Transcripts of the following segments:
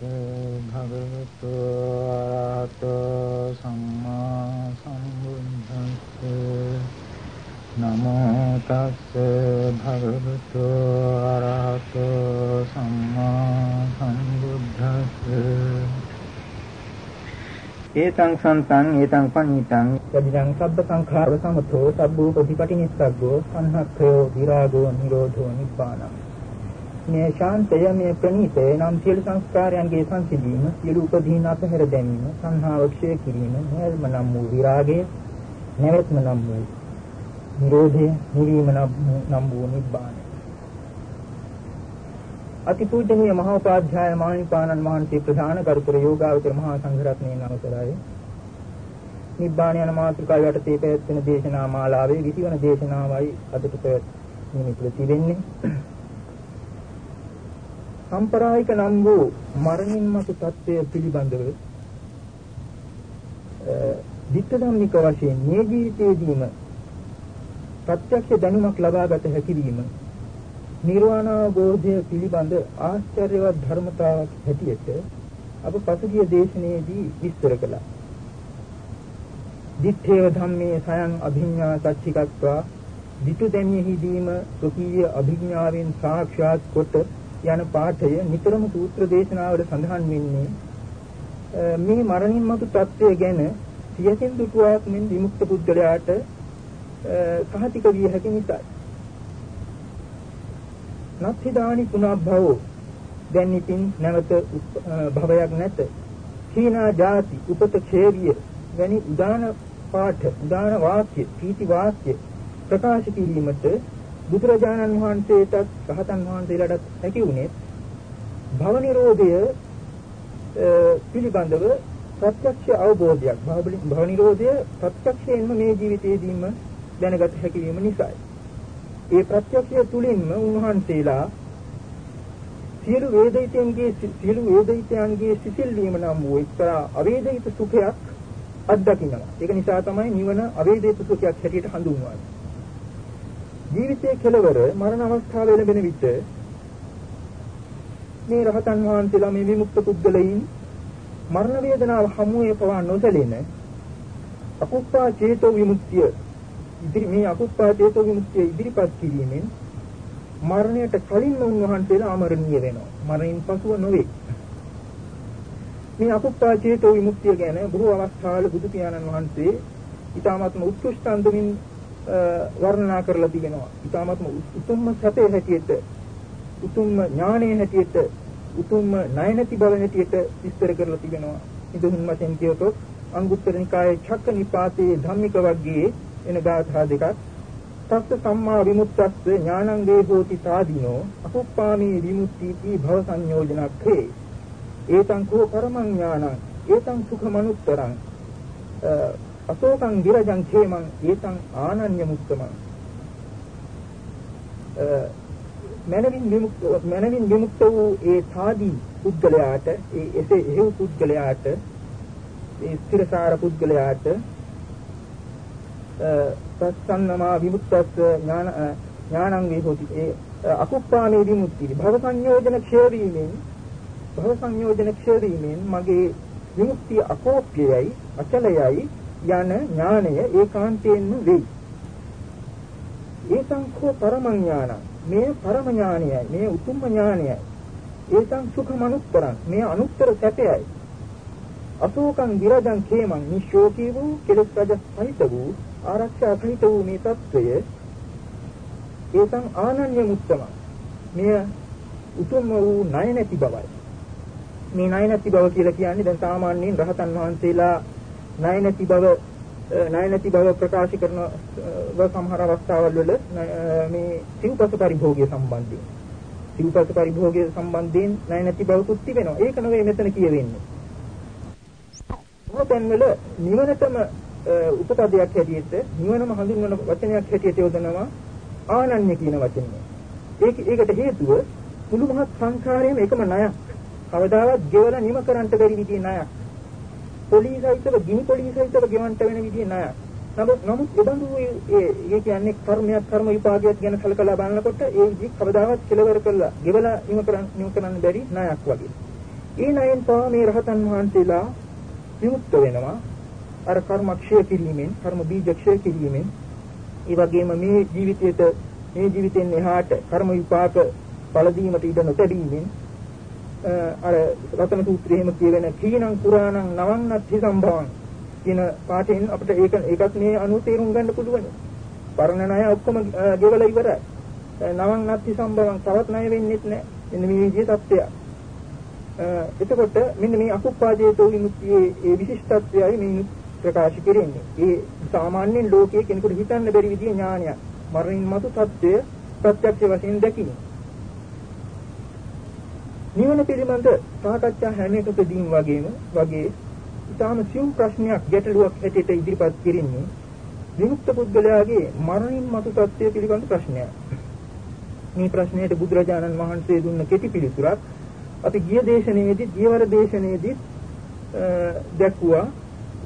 භගවතු ආරහතෝ සම්මා සම්බුද්දස්ස නමෝ තස්ස භගවතු ආරහතෝ සම්මා සම්බුද්දස්ස ඒතං සන්තං ඒතං පඤ්ඤිතං යදිදං සබ්බ සංඛාර සමතෝ සබ්බූ ප්‍රතිපටිනිස්සග්ගෝ සංහක්ඛයෝ විරාගෝ නිරෝධෝ නිබ්බානං මේ ශාන්තය මේ ප්‍රණීතය නම් සියලු සංස්කාරයන්ගේ සංසිඳීම සියලු උපදීන අපහැර දැමීම සංහාව ක්ෂය කිරීම නැල්ම නම් වූ විරාගය නැවැත්ම නම් වූ නිරෝධය නිවීම නම් වූ නිබ්බානය. අතිපූජනීය මහෝපාධ්‍යාය මානිපාණන් වහන්සේ ප්‍රධාන කරුතර යෝගාවචර මහා සංඝරත්නයේ නමතරයි නිබ්බාන යන මාතෘකාව යටතේ පැවැත්වෙන දේශනා මාලාවේ 20 වන දේශනාවයි අදට පැවැත්වීමේ තිබෙන්නේ. සම්ප්‍රායික නම් වූ මරණින් මතු தත්වය පිළිබඳව විත්ත ධම්මික වශයෙන් මේ ජීවිතයේදීම ප්‍රත්‍යක්ෂ දැනුමක් ලබාගත හැකි වීම නිර්වාණ අවබෝධය පිළිබඳ ආශ්චර්යවත් ධර්මතාවක් හැටියට අප පසුගිය දේශනාවේදී විස්තර කළා. දිත්තේව ධම්මේ සයන් අභිඥා සච්චිකත්වා විතු දැමියෙහිදීම සොකීය අභිඥාවෙන් සාක්ෂාත් කොට යන පාඨය නිතරම සූත්‍ර දේශනාවල සඳහන් වෙන්නේ මේ මරණින් මතු තත්ත්වය ගැන සියසින් දුටුවක් මෙන් විමුක්ත පුද්ගලයාට සහතික විය හැකි නිසායි. නත්ථිදානි පුනබ්භවෝ දැන් ඉතින් නැවත භවයක් නැත. සීනා ಜಾති උපත ක්ෂේවිය වැනි උදාන පාඨ උදාන වාක්‍ය පීති වාක්‍ය ප්‍රකාශ කිරීමට බුදුරජාණන් වහන්සේටත් රහතන් වහන්සේලාටත් හැකි වුණේ භව නිරෝධය පිළිබඳව ප්‍රත්‍යක්ෂ අවබෝධයක් භව නිරෝධය ප්‍රත්‍යක්ෂයෙන්ම මේ ජීවිතයේදීම දැනගත හැකි වීම නිසායි. ඒ ප්‍රත්‍යක්ෂය තුලින්ම උන්වහන්සේලා සියලු වේදිතයන්ගේ සියලු වේදිතයන්ගේ සිසිල් වීම නම් වූ එක්තරා අවේදිත සුඛයක් අත්දකින්නවා. ඒක නිසා තමයි නිවන අවේදිත සුඛයක් හැටියට හඳුන්වන්නේ. ජීවිතයේ කෙලවර මරණ අවස්ථාව ලැබෙන විට මේ රහතන් වහන්සේලා මේ විමුක්ත පුද්ගලයන් මරණ වේදනාව හමුවේ පවා නොසැලෙන අකුප්පා චේතෝ විමුක්තිය ඉදිරි මේ අකුප්පා චේතෝ විමුක්තිය ඉදිරිපත් කිරීමෙන් මරණයට කලින් උන්වහන්සේලා අමරණීය වෙනවා. මරණින් පසුව නොවේ. මේ අකුප්පා චේතෝ විමුක්තිය ගැන බොහෝ අවස්ථාවල බුදු පියාණන් වහන්සේ ඊටාත්ම උත්කෘෂ්ඨ අන්දමින් වර්ණනා කරලා තිබෙනවා. ඊටාත්ම උතුම්ම සැපේ හැටියට උතුම්ම ඥානයේ හැටියට උතුම්ම ණය නැති බව හැටියට විස්තර කරලා තිබෙනවා. ඉදුන් වශයෙන් කියතොත් අංගුත්තර නිකායේ චක්ක නිපාතේ ධම්මික වර්ගයේ එන ගාථා දෙකක් තස්ස සම්මා විමුක්තස්ස ඥානං වේ හෝති සාදීනෝ අකුප්පාමේ විමුක්තිති භව සංයෝජනක්ඛේ ඒතං කෝ පරමං ඥානං ඒතං සුඛමනුත්තරං අශෝකං විරජං ඛේමං ඒතං ආනන්‍ය මුක්තමං මනවින් විමුක්ත මනවින් විමුක්ත වූ ඒ සාදී පුද්ගලයාට ඒ එසේ හේව පුද්ගලයාට ඒ ස්ථිරසාර පුද්ගලයාට තස්සන්නමා විමුක්තස්ස ඥාන ඥානං වේහෝති. ඒ අකුප්පාමේ විමුක්තිය. භව සංයෝජන ක්ෂය වීමෙන් භව සංයෝජන ක්ෂය වීමෙන් මගේ විමුක්තිය අකෝප්‍යයයි අචලයයි යන ඥානය ඒකාන්තයෙන්ම වෙයි. ඒසංඛෝ පරමං ඥානං මේ පරම ඥානයයි මේ උතුම්ම ඥානයයි. ඒසං සුඛම අනුත්තරං මේ අනුත්තර සැපයයි. අශෝකං විරජං කේමං නිශෝකී වූ කෙලස් රජ සහිත වූ ආරක්ෂා සහිත වූ මේ తත්වය ඒසං ආනන්‍ය මුත්තම මෙය උතුම්ම වූ ණය නැති බවයි. මේ ණය නැති බව කියලා කියන්නේ දැන් සාමාන්‍යයෙන් රහතන් වහන්සේලා ණය නැති බව ණය නැති බව ප්‍රකාශ කරන සමහර අවස්ථාවල් වල මේ සිව්පස පරිභෝගය සම්බන්ධයෙන් සිව්පස පරිභෝගය සම්බන්ධයෙන් ණය නැති බවකුත් තිබෙනවා. ඒක නෙවෙයි මෙතන කියවෙන්නේ. මොකෙන් වල නිවනටම උපපදයක් හැටියට නිවනම හඳුන්වන වචනයක් හැටියට යොදනවා ආනන්‍ය කියන වචනය. ඒක ඒකට හේතුව මුළු මහත් සංඛාරයේම එකම ණයක්. කවදාවත් ගෙවලා නිම කරන්න බැරි විදිහේ ණයක්. පොලිසයිතව ගිනි පොලිසයිතව ගෙවන්න වෙන විදිහ නෑ. නමුත් නමුත් එබඳු ඒ කියන්නේ කර්මයක් කර්ම විපාකයක් ගැන කලකලා බලනකොට ඒ විදිහ කවදාවත් කෙලවර කළා ගෙවලා නිම කරන්න නිම කරන්න බැරි ණයක් වගේ. ඒ නයෙන් පවා මේ රහතන් වහන්සේලා විමුක්ත වෙනවා. අර කර්ම ක්ෂය කිරීමෙන්, කර්ම බීජ ක්ෂය කිරීමෙන්, ඒ වගේම මේ ජීවිතයට මේ ජීවිතෙන් එහාට කර්ම විපාක ඵල දීමට ඉඩ නොතැබීමෙන් අර රතන සූත්‍රයේම කියවෙන කීනං පුරාණං නවන්නත්ති සම්භවං කියන පාඨයෙන් අපිට ඒක ඒකත් මේ අනුව තේරුම් ගන්න පුළුවන්. පරණ ණය ඔක්කොම ගෙවලා ඉවරයි. නවන්නත්ති සම්භවං තවත් ණය වෙන්නේත් නැහැ. මෙන්න මේ විදිහේ தත්ත්වයක්. එතකොට මෙන්න මේ අකුප්පාදේතෝ විමුක්තියේ ඒ විශිෂ්ටත්වයයි මේ ප්‍රකාශ කෙරෙන්නේ. ඒ සාමාන්‍යයෙන් ලෝකයේ කෙනෙකුට හිතන්න බැරි විදිහේ ඥානයක්. මරණින් මතු தත්ත්වය ප්‍රත්‍යක්ෂ වශයෙන් දැකීම. නිවන පිළිබඳ සාකච්ඡා හැම එකකදීම වගේම වගේ ඊටාම සියුම් ප්‍රශ්නයක් ගැටලුවක් හැටියට ඉදිරිපත් කිරින්නේ විමුක්ත පුද්ගලයාගේ මරණින් මතු තත්ත්වය පිළිබඳ ප්‍රශ්නයක්. මේ ප්‍රශ්නයට බුදුරජාණන් වහන්සේ දුන්න කෙටි පිළිතුරක් අපි ගිය දේශනාවේදී ජීවර දේශනාවේදී දැක්ුවා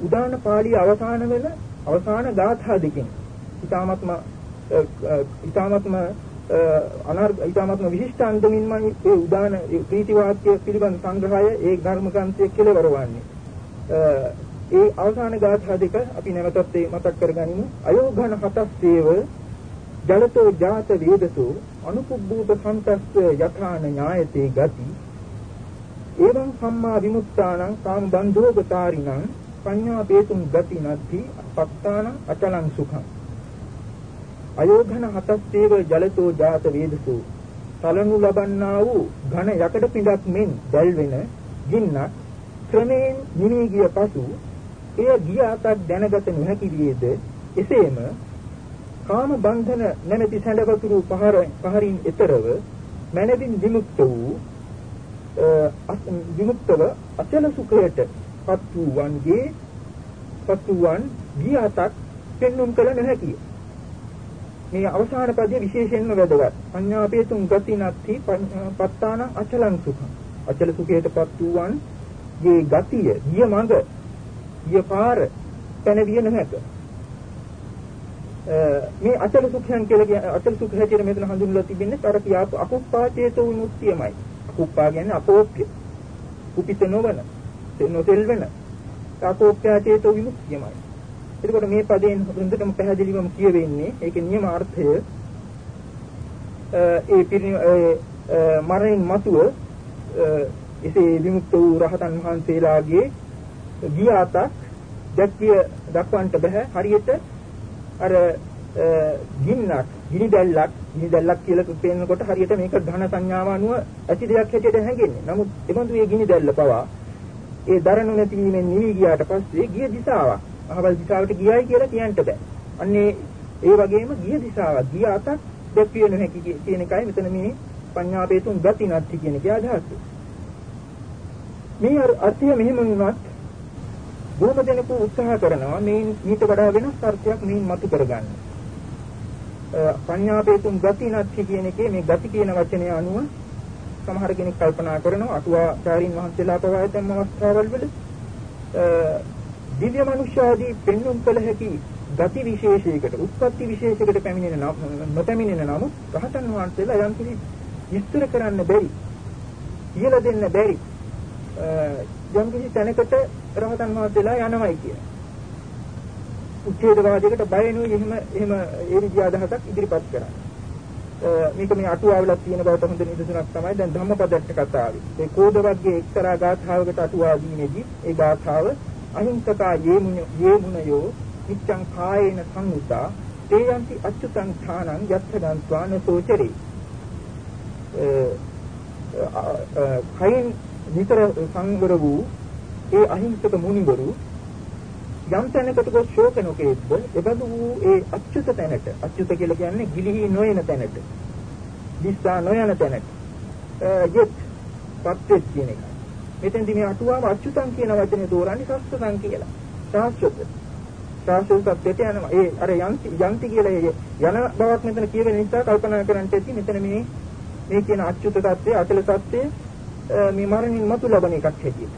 උදාන පාළිය අවසාන වෙන අවසාන ගාථා දෙකෙන් ඊටාත්ම ඊටාත්ම අනර්ග ඊටාත්ම විශිෂ්ට අන්දමින්ම ඒ උදාන ප්‍රීති වාක්‍ය පිළිබඳ සංග්‍රහය ඒ ධර්ම ග්‍රන්ථයේ කෙලවර වන්නේ ඒ අවසාන ගාථා දෙක අපි නැවතත් මතක් කරගනිමු. අයෝඝන හතස්සේව ජලතෝ ජාත වේදසෝ අනුපුබ්බූත සම්තස්ස යථාන ඥායතේ ගති. එවං සම්මා විමුක්තානං කාම බන්ධෝගතාරිණං පඤ්ඤා පේතුම් ගති නත්ති පත්තාන අචලං සුඛං. අයෝඝන හතස්සේව ජලතෝ ජාත වේදසෝ. සලනු ලබන්නා වූ ඝන යකඩ පිටක් මෙන් දැල්වෙන ගින්නක් ක්‍රමයෙන් නිවී ගිය පසු එය ගිය අතක් දැනගත නොහැකි වියේද එසේම කාම බන්ධන නැමැති සැඬවතුරු පහර පහරින් එතරව මනදින් විමුක්ත වූ විමුක්තව අචල සුඛයට පත් වූවන්ගේ පත් වූවන් ගිය අතක් පෙන්눔 කළ නොහැකිය. මේ අවසාන පදයේ විශේෂයෙන්ම වැදගත්. පඤ්ඤාපේතුං ගතිනත්ති පත්තාන අචලං සුඛං. අචල සුඛයටපත් වූවන් ගේ ගතිය, ගිය මඟ, ගිය පාර පැනවිය නොහැක. මේ අචල සුඛයන් කියලා කියන අචල සුඛ හැටියට මෙතන හඳුන්වලා තිබෙන්නේ අර කියාපු අකුප්පාචේතෝ විමුක්තියමයි. අකුප්පා කියන්නේ අපෝප්‍ය. කුපිත නොවන, නොසෙල්වෙන. අකෝප්‍යාචේතෝ විමුක්තියමයි. එතකොට මේ පදයෙන් හොඳටම පැහැදිලිවම කියවෙන්නේ ඒකේ නියම අර්ථය ඒ මරණින් මතුව එසේ විමුක්ත වූ රහතන් වහන්සේලාගේ ගියාතක් දැක්විය දක්වන්නට බෑ හරියට අර ගින්නක් ගිනි දැල්ලක් ගිනි දැල්ලක් කියලා පේනකොට හරියට මේක ඝන සංඥාව අනුව ඇති දෙයක් හැටියට හැඟෙන්නේ. නමුත් එබඳු මේ ගිනි දැල්ල පවා ඒ දරණු නැතිවීමෙන් නිවි ගියාට පස්සේ ගිය දිශාවක් අහවල් දිශාවට ගියයි කියලා කියන්න බෑ. අන්නේ ඒ වගේම ගිය දිශාවක් ගිය අතක් දැක්විය නොහැකි කියන එකයි මෙතන මේ පඤ්ඤාපේතුන් ගති නැති කියන එකේ අදහස. මේ අර්ථය මෙහෙම වුණත් බොහොම දෙනෙකු උත්සාහ කරනවා මේ මීට වඩා වෙනස් අර්ථයක් මේන් මතු කරගන්න. පඤ්ඤාපේතුන් ගති නැති කියන එකේ මේ ගති කියන වචනය අනුව සමහර කෙනෙක් කල්පනා කරනවා අටුවාචාරින් වහන්සේලා පවා ඇතැම් අවස්ථාවල් වල දිව්‍ය මනුෂ්‍යාදී පෙන්වුම් කළ හැකි ගති විශේෂයකට උත්පත්ති විශේෂයකට පැමිණෙන නොපැමිණෙන නමුත් රහතන් වහන්සේලා යම් කිසි විස්තර කරන්න බැරි කියලා දෙන්න බැරි යම් කිසි තැනකට රහතන් වහන්සේලා යනවයි කියන. උච්ඡේදවාදයකට බය නෙවෙයි එහෙම එහෙම ඒ විදිහ අදහසක් ඉදිරිපත් කරන්නේ. මේක මේ අටුවාවලක් තියෙන බවට හොඳ නිදසුනක් තමයි දැන් ධම්මපදට්ට කතාවේ. ඒ කෝද වර්ගයේ එක්තරා ගාථාවකට අටුවා දීමේදී ඒ ගාථාව අහිංසකා යේමුනයෝ නිච්ඡං කායේන සංඋතා තේයන්ති අච්චුතං ථානං යත්ථ ගන්්වාන සෝචරේ කයින් විතර සංවර වූ ඒ අහිංසක මුනිවරු යම් තැනකට ගොස් ශෝක නොකේද්ද එබඳු වූ ඒ අච්චුත තැනට අච්චුත කියලා කියන්නේ ගිලිහි නොයන තැනට දිස්සා නොයන තැනට යෙත් පත්වෙත් කියන එකයි. මෙතෙන්දි මේ අටුවාව අච්චුතං කියන වචනේ තෝරන්නේ සස්සතං කියලා. සාස්වත. සාස්වත සත්‍යයට යනවා. ඒ අර යන්ති යන්ති කියලා යන බවක් මෙතන කියවෙන නිසා කල්පනා කරන්න ඇති මෙතන මේ මේ කියන අච්චුත தත්ත්වය අචල தත්ත්වය මේ මරණින් මතු ලබන එකක් හැටියට.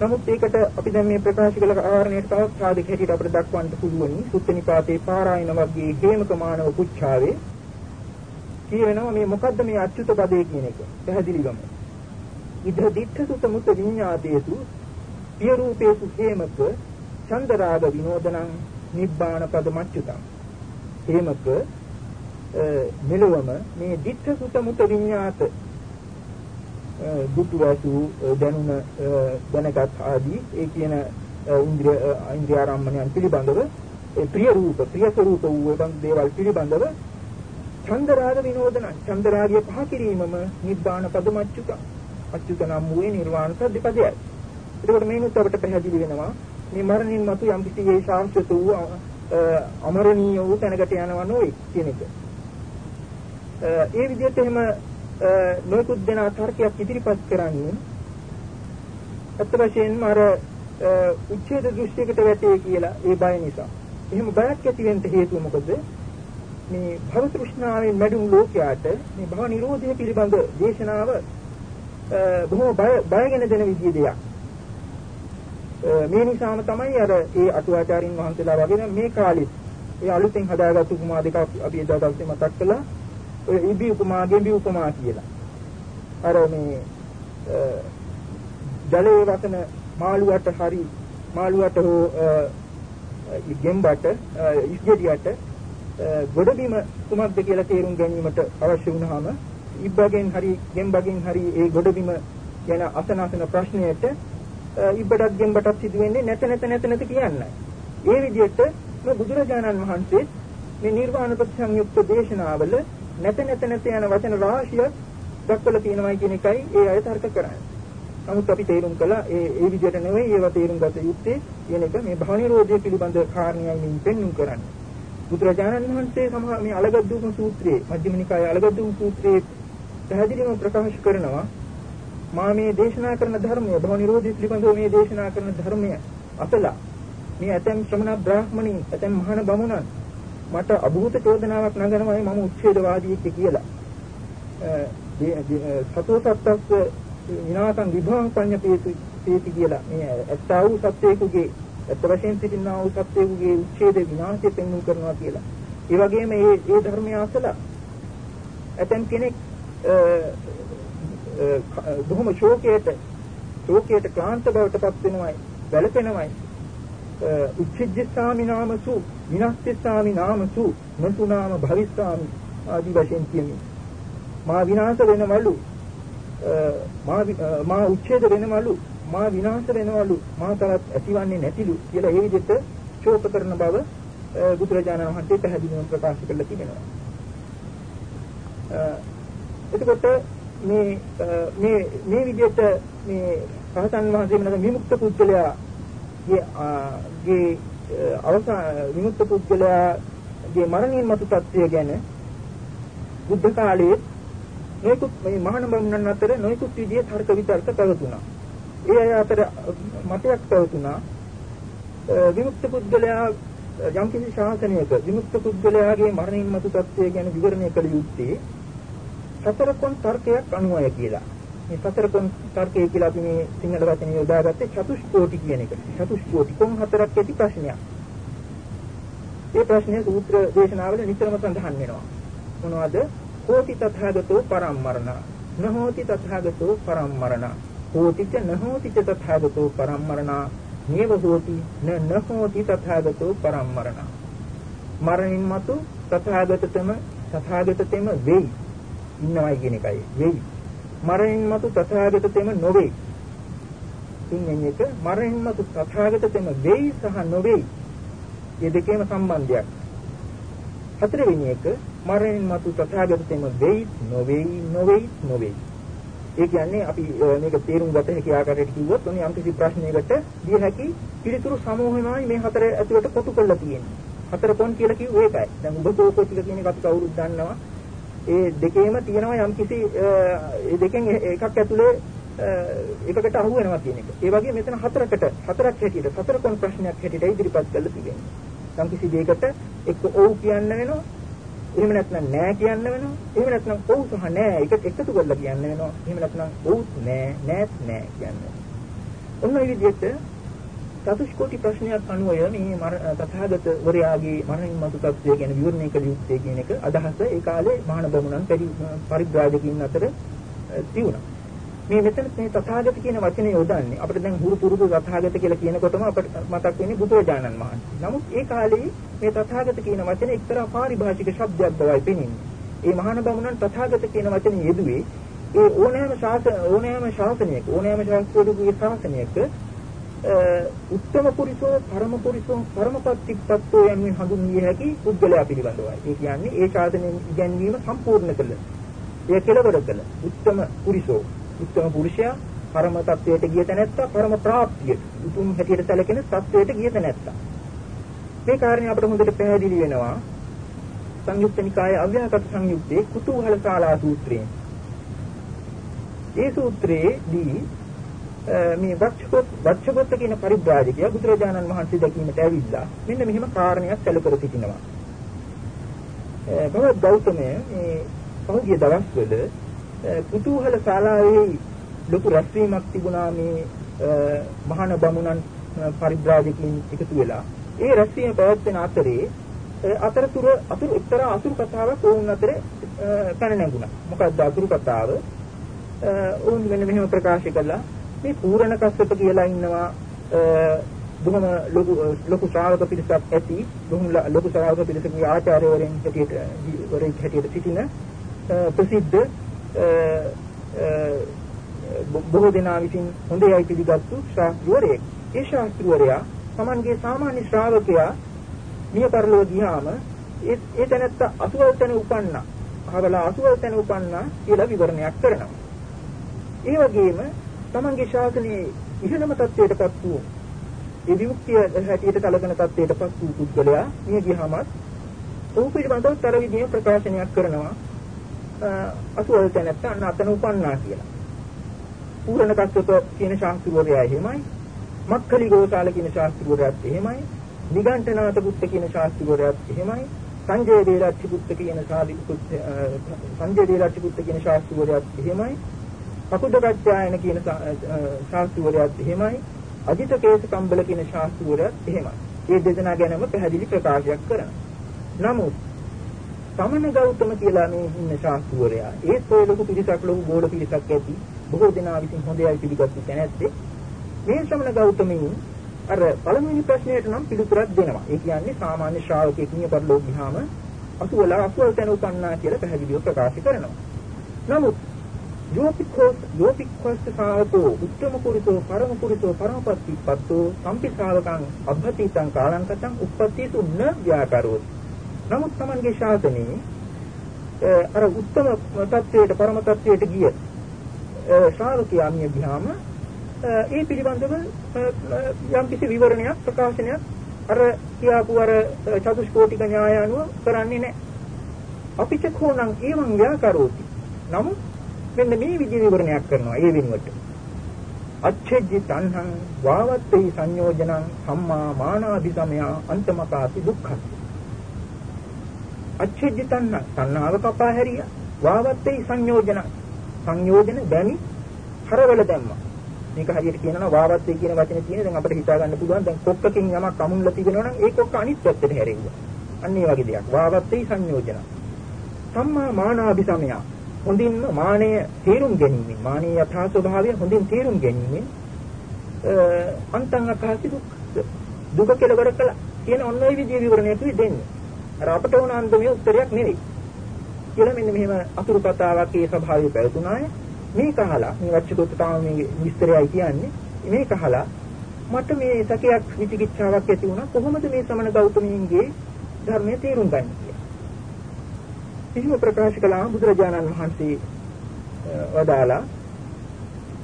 නමුත් ඒකට අපි දැන් මේ ප්‍රකාශ කළ කාරණයට තවත් සාධක හැටියට අපිට දක්වන්න පුළුවනි. සුත්ත නිපාතේ පාරායන වර්ගයේ හේමක මානව පුච්ඡාවේ කියවෙනවා මේ මොකද්ද මේ අච්චුත පදේ කියන එක. පැහැදිලිවම. ඉද දිඨ සුත මුත විඤ්ඤාතේසු පිය රූපේසු හේමක චන්දරාග විනෝදනං නිබ්බාන පද මච්චුතං. හේමක මෙලොවම මේ දිඨ සුත මුත විඤ්ඤාත දුටු වසු දැනුන දැනගත් ආදී ඒ කියන ඉන්ද්‍රිය ඉන්ද්‍රියාරම්මණයන් පිළිබඳව ඒ ප්‍රිය රූප ප්‍රිය ස්වરૂප වූ එවන් දේවල් පිළිබඳව චන්දරාග විනෝදන චන්දරාගය පහ කිරීමම නිබ්බාන පදමච්චුක අච්චුක නම් වූ නිර්වාණ සද්දපදයයි. එතකොට මේනුත් අපට පැහැදිලි වෙනවා මේ මරණින් මතු යම් කිසි ඒ ශාස්ත්‍රත වූ අමරණීය වූ තැනකට යනවා නොවේ කියන එක. ඒ විදිහට එහෙම නොයෙකුත් දෙන තර්කයක් ඉදිරිපත් කරන්නේ අත් වශයෙන්ම අර උච්ඡේද දෘෂ්ටියකට වැටේ කියලා ඒ බය නිසා. එහෙම බයක් ඇති වෙන්න හේතුව මොකද? මේ භව තෘෂ්ණාවෙන් මැඩුණු ලෝකයාට මේ භව නිරෝධය පිළිබඳ දේශනාව බොහෝ බය බයගෙන දෙන විදිහේ දෙයක්. මේ නිසාම තමයි අර ඒ අටුවාචාරින් වහන්සේලා වගේ මේ කාලෙත් ඒ අලුතෙන් හදාගත්තු උපමා දෙකක් අපි එදා දවසේ මතක් කළා. ඔය ඉබි උපමා ගෙම්බි උපමා කියලා. අර මේ ජලයේ වසන මාළුවට හරි මාළුවට හෝ ගෙම්බට ඉස්ගෙඩියට ගොඩබිම කුමක්ද කියලා තේරුම් ගැනීමට අවශ්‍ය වුණාම ඉබ්බගෙන් හරි ගෙම්බගෙන් හරි ඒ ගොඩබිම යන අසන අසන ප්‍රශ්නයට ඉබ්බටත් ගෙම්බටත් සිදු වෙන්නේ නැත නැත නැත නැත කියන්නේ. ඒ විදිහට මේ බුදුරජාණන් වහන්සේ මේ නිර්වාණ ප්‍රතිසංයුක්ත දේශනාවල නැත නැත නැත යන වචන රාශියක් දක්වලා තියෙනවායි කියන එකයි ඒ අය තර්ක කරන්නේ. නමුත් අපි තේරුම් කළා ඒ ඒ විදිහට නෙවෙයි ඒවා තේරුම් ගත යුත්තේ කියන එක මේ භවනිරෝධය පිළිබඳ කාරණයයි මේ පෙන්වු කරන්නේ. බුදුරජාණන් වහන්සේ සමහර මේ අලගද්දුම සූත්‍රයේ මධ්‍යම නිකායේ අලගද්දුම සූත්‍රයේ පැහැදිලිවම ප්‍රකාශ කරනවා මා මේ දේශනා කරන ධර්මය භවනිරෝධය පිළිබඳව මේ දේශනා කරන ධර්මය අතලා මේ ඇතැම් ශ්‍රමණ බ්‍රාහ්මණීන් ඇතැම් මහාන බමුණන් මට අභූත චෝදනාවක් නගනවායි මම උච්ඡේදවාදීෙක් කියලා. සතෝ සත්තස්ස විනාසං විභවං පඤ්ඤපේති පේති කියලා මේ ඇත්තා වූ සත්‍යයකගේ ඇත්ත වශයෙන් සිටිනා වූ සත්‍යයකගේ උච්ඡේද විනාශය පෙන්වු කරනවා කියලා. ඒ වගේම මේ මේ ධර්මය අසලා ඇතැම් කෙනෙක් බොහොම ශෝකයට ශෝකයට ක්ලාන්ත බවට පත් වෙනවයි වැළපෙනවයි. උච්චිජ්ජසාමි නාමසු විනාශස්සාමි නාමසු නතුනාම භවිස්සාමි ආදි වශයෙන් කියන්නේ මා විනාශ වෙනවලු. මා මා උච්ඡේද වෙනවලු. මා විනාශ වෙනවලු. මා තරත් ඇතිවන්නේ නැතිලු කියලා ඒ විදිහට ශෝක කරන බව බුදුරජාණන් වහන්සේ පැහැදිලිවම ප්‍රකාශ කරලා තිබෙනවා. එතකොට මේ මේ මේ විදිහට මේ රහතන් වහන්සේ වෙනද විමුක්ත පුද්ගලයා ගේ අවසාන විමුක්ත පුද්ගලයාගේ මරණින් මතු තත්ත්වය ගැන බුද්ධ කාලයේ නොයෙකුත් මේ මහාන බමුණන් අතර නොයෙකුත් විදිහේ තර්ක විතර්ක පැවතුණා. ඒ අය අතර මතයක් පැවතුණා විමුක්ත පුද්ගලයා යම් කිසි ශාසනයක විමුක්ත පුද්ගලයාගේ මරණින් මතු තත්ත්වය ගැන විවරණය කළ යුත්තේ සතර කොන් තර්කයක් අනුවය කියලා. මේ සතර කොන් තර්කය කියලා අපි මේ සිංහල වචනේ යොදාගත්තේ චතුෂ්කෝටි කියන එක. චතුෂ්කෝටි කොන් හතරක් ඇති ප්‍රශ්නයක්. ඒ ප්‍රශ්නේ සූත්‍ර දේශනාවල නිතරම සඳහන් වෙනවා. මොනවද? කෝටි තථාගතෝ පරම්මරණ. නහෝති තථාගතෝ පරම්මරණ. කෝටිච නහෝති තථාගතෝ පරම්මරණ. නේව හෝති න නහෝති තථාගතෝ පරම්මරණ. මරණින් මතු තථාගතතම තථාගතතෙම වෙයි. ඉන්නවයි කියන එකයි. වෙයි. මරණින් මතු තථාගතතෙම නොවේ. තුන්වෙනි එක මරණින් මතු තථාගතතෙම වෙයි සහ නොවේ. මේ දෙකේම සම්බන්ධයක්. හතරවෙනි එක මරණින් මතු තථාගතතෙම වෙයි නොවේ නොවේ නොවේ. ඒ කියන්නේ අපි මේක තේරුම් ගත හැකි ආකාරයට කිව්වොත් ඔන්න යම් කිසි ප්‍රශ්නයකට දිය හැකි පිළිතුරු සමූහමයි මේ හතර ඇතුළට කොටු කරලා තියෙන්නේ. හතර කොන් කියලා කිව්වේ ඒකයි. දැන් උඹ කෝකෝටික කියන එක අපි කවුරුත් දන්නවා. ඒ දෙකේම තියෙනවා යම් කිසි ඒ දෙකෙන් එකක් ඇතුලේ එකකට අහු වෙනවා කියන එක. ඒ වගේ මෙතන හතරකට හතරක් හැටියට සතර කොන් ප්‍රශ්නයක් හැටියට ඉදිරිපත් කරලා තිබෙනවා. යම් කිසි දෙයකට එක්ක ඔව් කියන්න වෙනවා. එහෙම නැත්නම් නෑ කියන්න වෙනවා. එහෙම නැත්නම් ඔව් සහ නෑ එක එකතු කරලා කියන්න වෙනවා. එහෙම නැත්නම් ඔව්ත් නෑ නෑත් නෑ කියන්න වෙනවා. ඔන්න ඒ විදිහට චතුෂ්කෝටි ප්‍රශ්නයක් අනුව මේ තථාගත වරයාගේ මරණින් මතු තත්ත්වය ගැන විවරණය කළ යුත්තේ කියන එක අදහස ඒ කාලේ මහාන බමුණන් පරිබ්‍රාජකින් අතර තියුණා. මේ මෙතන මේ තථාගත කියන වචනේ යොදන්නේ අපිට දැන් හුරු පුරුදු තථාගත කියලා කියනකොටම අපිට මතක් වෙන්නේ බුදුරජාණන් වහන්සේ. නමුත් ඒ කාලේ මේ තථාගත කියන වචනේ එක්තරා පාරිභාෂික શબ્දයක් බවයි පෙනෙන්නේ. ඒ මහාන බමුණන් තථාගත කියන වචනේ යෙදුවේ ඒ ඕනෑම ශාසන ඕනෑම ශාසනයක ඕනෑම ශාස්ත්‍රයේ ශාසනයක උත්තම පුරිසෝ පරම පුරිසෝ පරමපත්තිපත්තෝ යනුවෙන් හඳුන්විය හැකි පුද්ගලයා පිළිබඳවයි. ඒ කියන්නේ ඒ ශාසනයෙන් ඉගැන්වීම සම්පූර්ණ කළ. එය කෙලවර කළ උත්තම පුරිසෝ උත්තම පුරුෂයා පරම තත්වයට ගිය තැනැත්තා පරම ප්‍රාප්තිය උතුම් හැටියට සැලකෙන තත්වයට ගිය තැනැත්තා. මේ කාරණේ අපට හොඳට පැහැදිලි වෙනවා සංයුක්ත නිකායේ අව්‍යාකට සංයුත්තේ කුතුහල ශාලා සූත්‍රයෙන්. ඒ සූත්‍රයේදී මේ වච්චකොත් වච්චකොත් කියන පරිබ්‍රාජකයා බුදුරජාණන් වහන්සේ දැකීමට ඇවිල්ලා මෙන්න මෙහෙම කාරණයක් සැලකර සිටිනවා. බවත් ගෞතමය මේ පහුගිය දවස්වල කුතුහල ශාලාවේ ලොකු රැස්වීමක් තිබුණා මේ මහාන බමුණන් පරිබ්‍රාජකයන් එකතු වෙලා. ඒ රැස්වීම පැවැත්වෙන අතරේ අතරතුර අතුරු එක්තරා අතුරු කතාවක් වුන් අතරේ පැන නැගුණා. මොකක්ද අතුරු කතාව? වුන් මෙන්න මෙහෙම ප්‍රකාශ කළා. මේ පූර්ණ කස්සප කියලා ඉන්නවා බොහොම ලොකු ලොකු ශ්‍රාවක පිරිසක් ඇති බොහොම ලොකු ශ්‍රාවක පිරිසකගේ ආචාර්යවරයන් හැටියට වරෙක් හැටියට සිටින ප්‍රසිද්ධ බොහෝ දෙනා විසින් හොඳයි පිළිගත්තු ශාස්ත්‍රවරයෙක්. ඒ ශාස්ත්‍රවරයා Tamanගේ සාමාන්‍ය ශ්‍රාවකයා මිය පරලෝ ගියාම ඒ ඒ තැනත්ත අසුවල් තැන උපන්නා. අහවලා අසුවල් තැන උපන්නා කියලා විවරණයක් කරනවා. ඒ වගේම තමන්ගේ ශාසනයේ ඉහළම තත්ත්වයටපත් වූ ඒ විමුක්තිය හැටියට කලකන තත්ත්වයටපත් වූ පුද්ගලයා මිය ගියාමත් ඔහු පිළිබඳව තර විදිහේ ප්‍රකාශනයක් කරනවා අසුවල් තැනත්ත අන්න අතන උපන්නා කියලා. පූර්ණ කස්සප කියන ශාස්ත්‍රවරයා එහෙමයි. මක්ඛලි ගෝසාල කියන ශාස්ත්‍රවරයාත් එහෙමයි. නිගණ්ඨනාත පුත්ත කියන ශාස්ත්‍රවරයාත් එහෙමයි. සංජය දේරච්චි පුත්ත කියන සාදි පුත්ත සංජය දේරච්චි පුත්ත කියන ශාස්ත්‍රවරයාත් එහෙමයි. කකුඩගච්ඡායන කියන ශාස්ත්‍රවරයාත් එහෙමයි. අජිත කේස කම්බල කියන ශාස්ත්‍රවරයාත් එහෙමයි. මේ දෙදෙනා ගැනම පැහැදිලි ප්‍රකාශයක් කරනවා. නමුත් සමන ගෞතම කියලා මේ ඉන්න ශාස්ත්‍රවරයා ඒ සොය ලොකු පිරිසක් ලොකු ගෝල පිරිසක් ඇති බොහෝ දෙනා විසින් හොඳයි පිළිගත්තු තැනැත්තේ මේ ශ්‍රමණ ගෞතමයන් අර පළමුවෙනි ප්‍රශ්නයට නම් පිළිතුරක් දෙනවා. ඒ කියන්නේ සාමාන්‍ය ශ්‍රාවකයෙක් නිය පරිලෝක ගියාම අසුවල අසුවල් තැන උපන්නා කියලා පැහැදිලිව ප්‍රකාශ කරනවා. නමුත් යෝපික්ඛෝස් යෝපික්ඛෝස් සාවතෝ උත්තම පුරිසෝ පරම පුරිසෝ පරමපත්ති පත්තෝ සම්පිසාවකං අබ්බතිතං කාලංකතං උප්පත්තිසු න ව්‍යාකරෝති. නමුත් Tamanගේ ශාසනයේ අර උත්තම තත්වයට පරම තත්වයට ගිය ශ්‍රාවකයා මිය ගියාම ඒ පිළිබඳව යම් කිසි විවරණයක් ප්‍රකාශනයක් අර කියාපු අර චතුෂ්කෝටික න්‍යාය අනුව කරන්නේ නැහැ. අපිට කොහොනම් ඒවන් ව්‍යාකරෝති. නමුත් මෙන්න මේ විදිහ විවරණයක් කරනවා ඒ වෙනුවට. අච්ඡේජ්ජි තණ්හං වාවත්තේ සංයෝජනං සම්මා මානාදිසමය අන්තමකාති දුක්ඛං. අච්ඡේජ්ජි තණ්හං තණ්හාව කපා හැරියා. වාවත්තේ සංයෝජන සංයෝජන දැනි හරවල දැම්මා. මේක හරියට කියනවා වාවත්තේ කියන වචනේ තියෙන දැන් අපිට හිතා ගන්න පුළුවන් දැන් කොක්කකින් යමක් අමුණලා තිබෙනවා නම් ඒ කොක්ක අනිත් පැත්තට හැරෙව්වා. අන්න ඒ වගේ දෙයක්. වාවත්තේ සංයෝජන. සම්මා මානාභිසමය. හොඳින්ම මානය තේරුම් ගැනීමෙන් මානීය යථා ස්වභාවය හොඳින් තේරුම් ගැනීමෙන් අන්තං අකහසි දුක් දුක කෙලවර කළ කියන ඔන්න ඔය විදිහේ විවරණයක් දෙන්නේ. අර අපට ඕන අන්දමේ උත්තරයක් නෙවෙයි. කියලා මෙන්න මෙහෙම අතුරු කතාවක් ඒ ස්වභාවය පැවතුනාය. මේක අහලා මේ වච්චකොත් තාම මේ විස්තරයයි කියන්නේ. මේක අහලා මට මේ සැකයක් විචිකිච්ඡාවක් ඇති වුණා කොහොමද මේ සමන ගෞතමයන්ගේ ධර්මයේ තේරුම් ගන්න කියලා. කිසිම ප්‍රකාශ කළා බුදුරජාණන් වහන්සේ වදාලා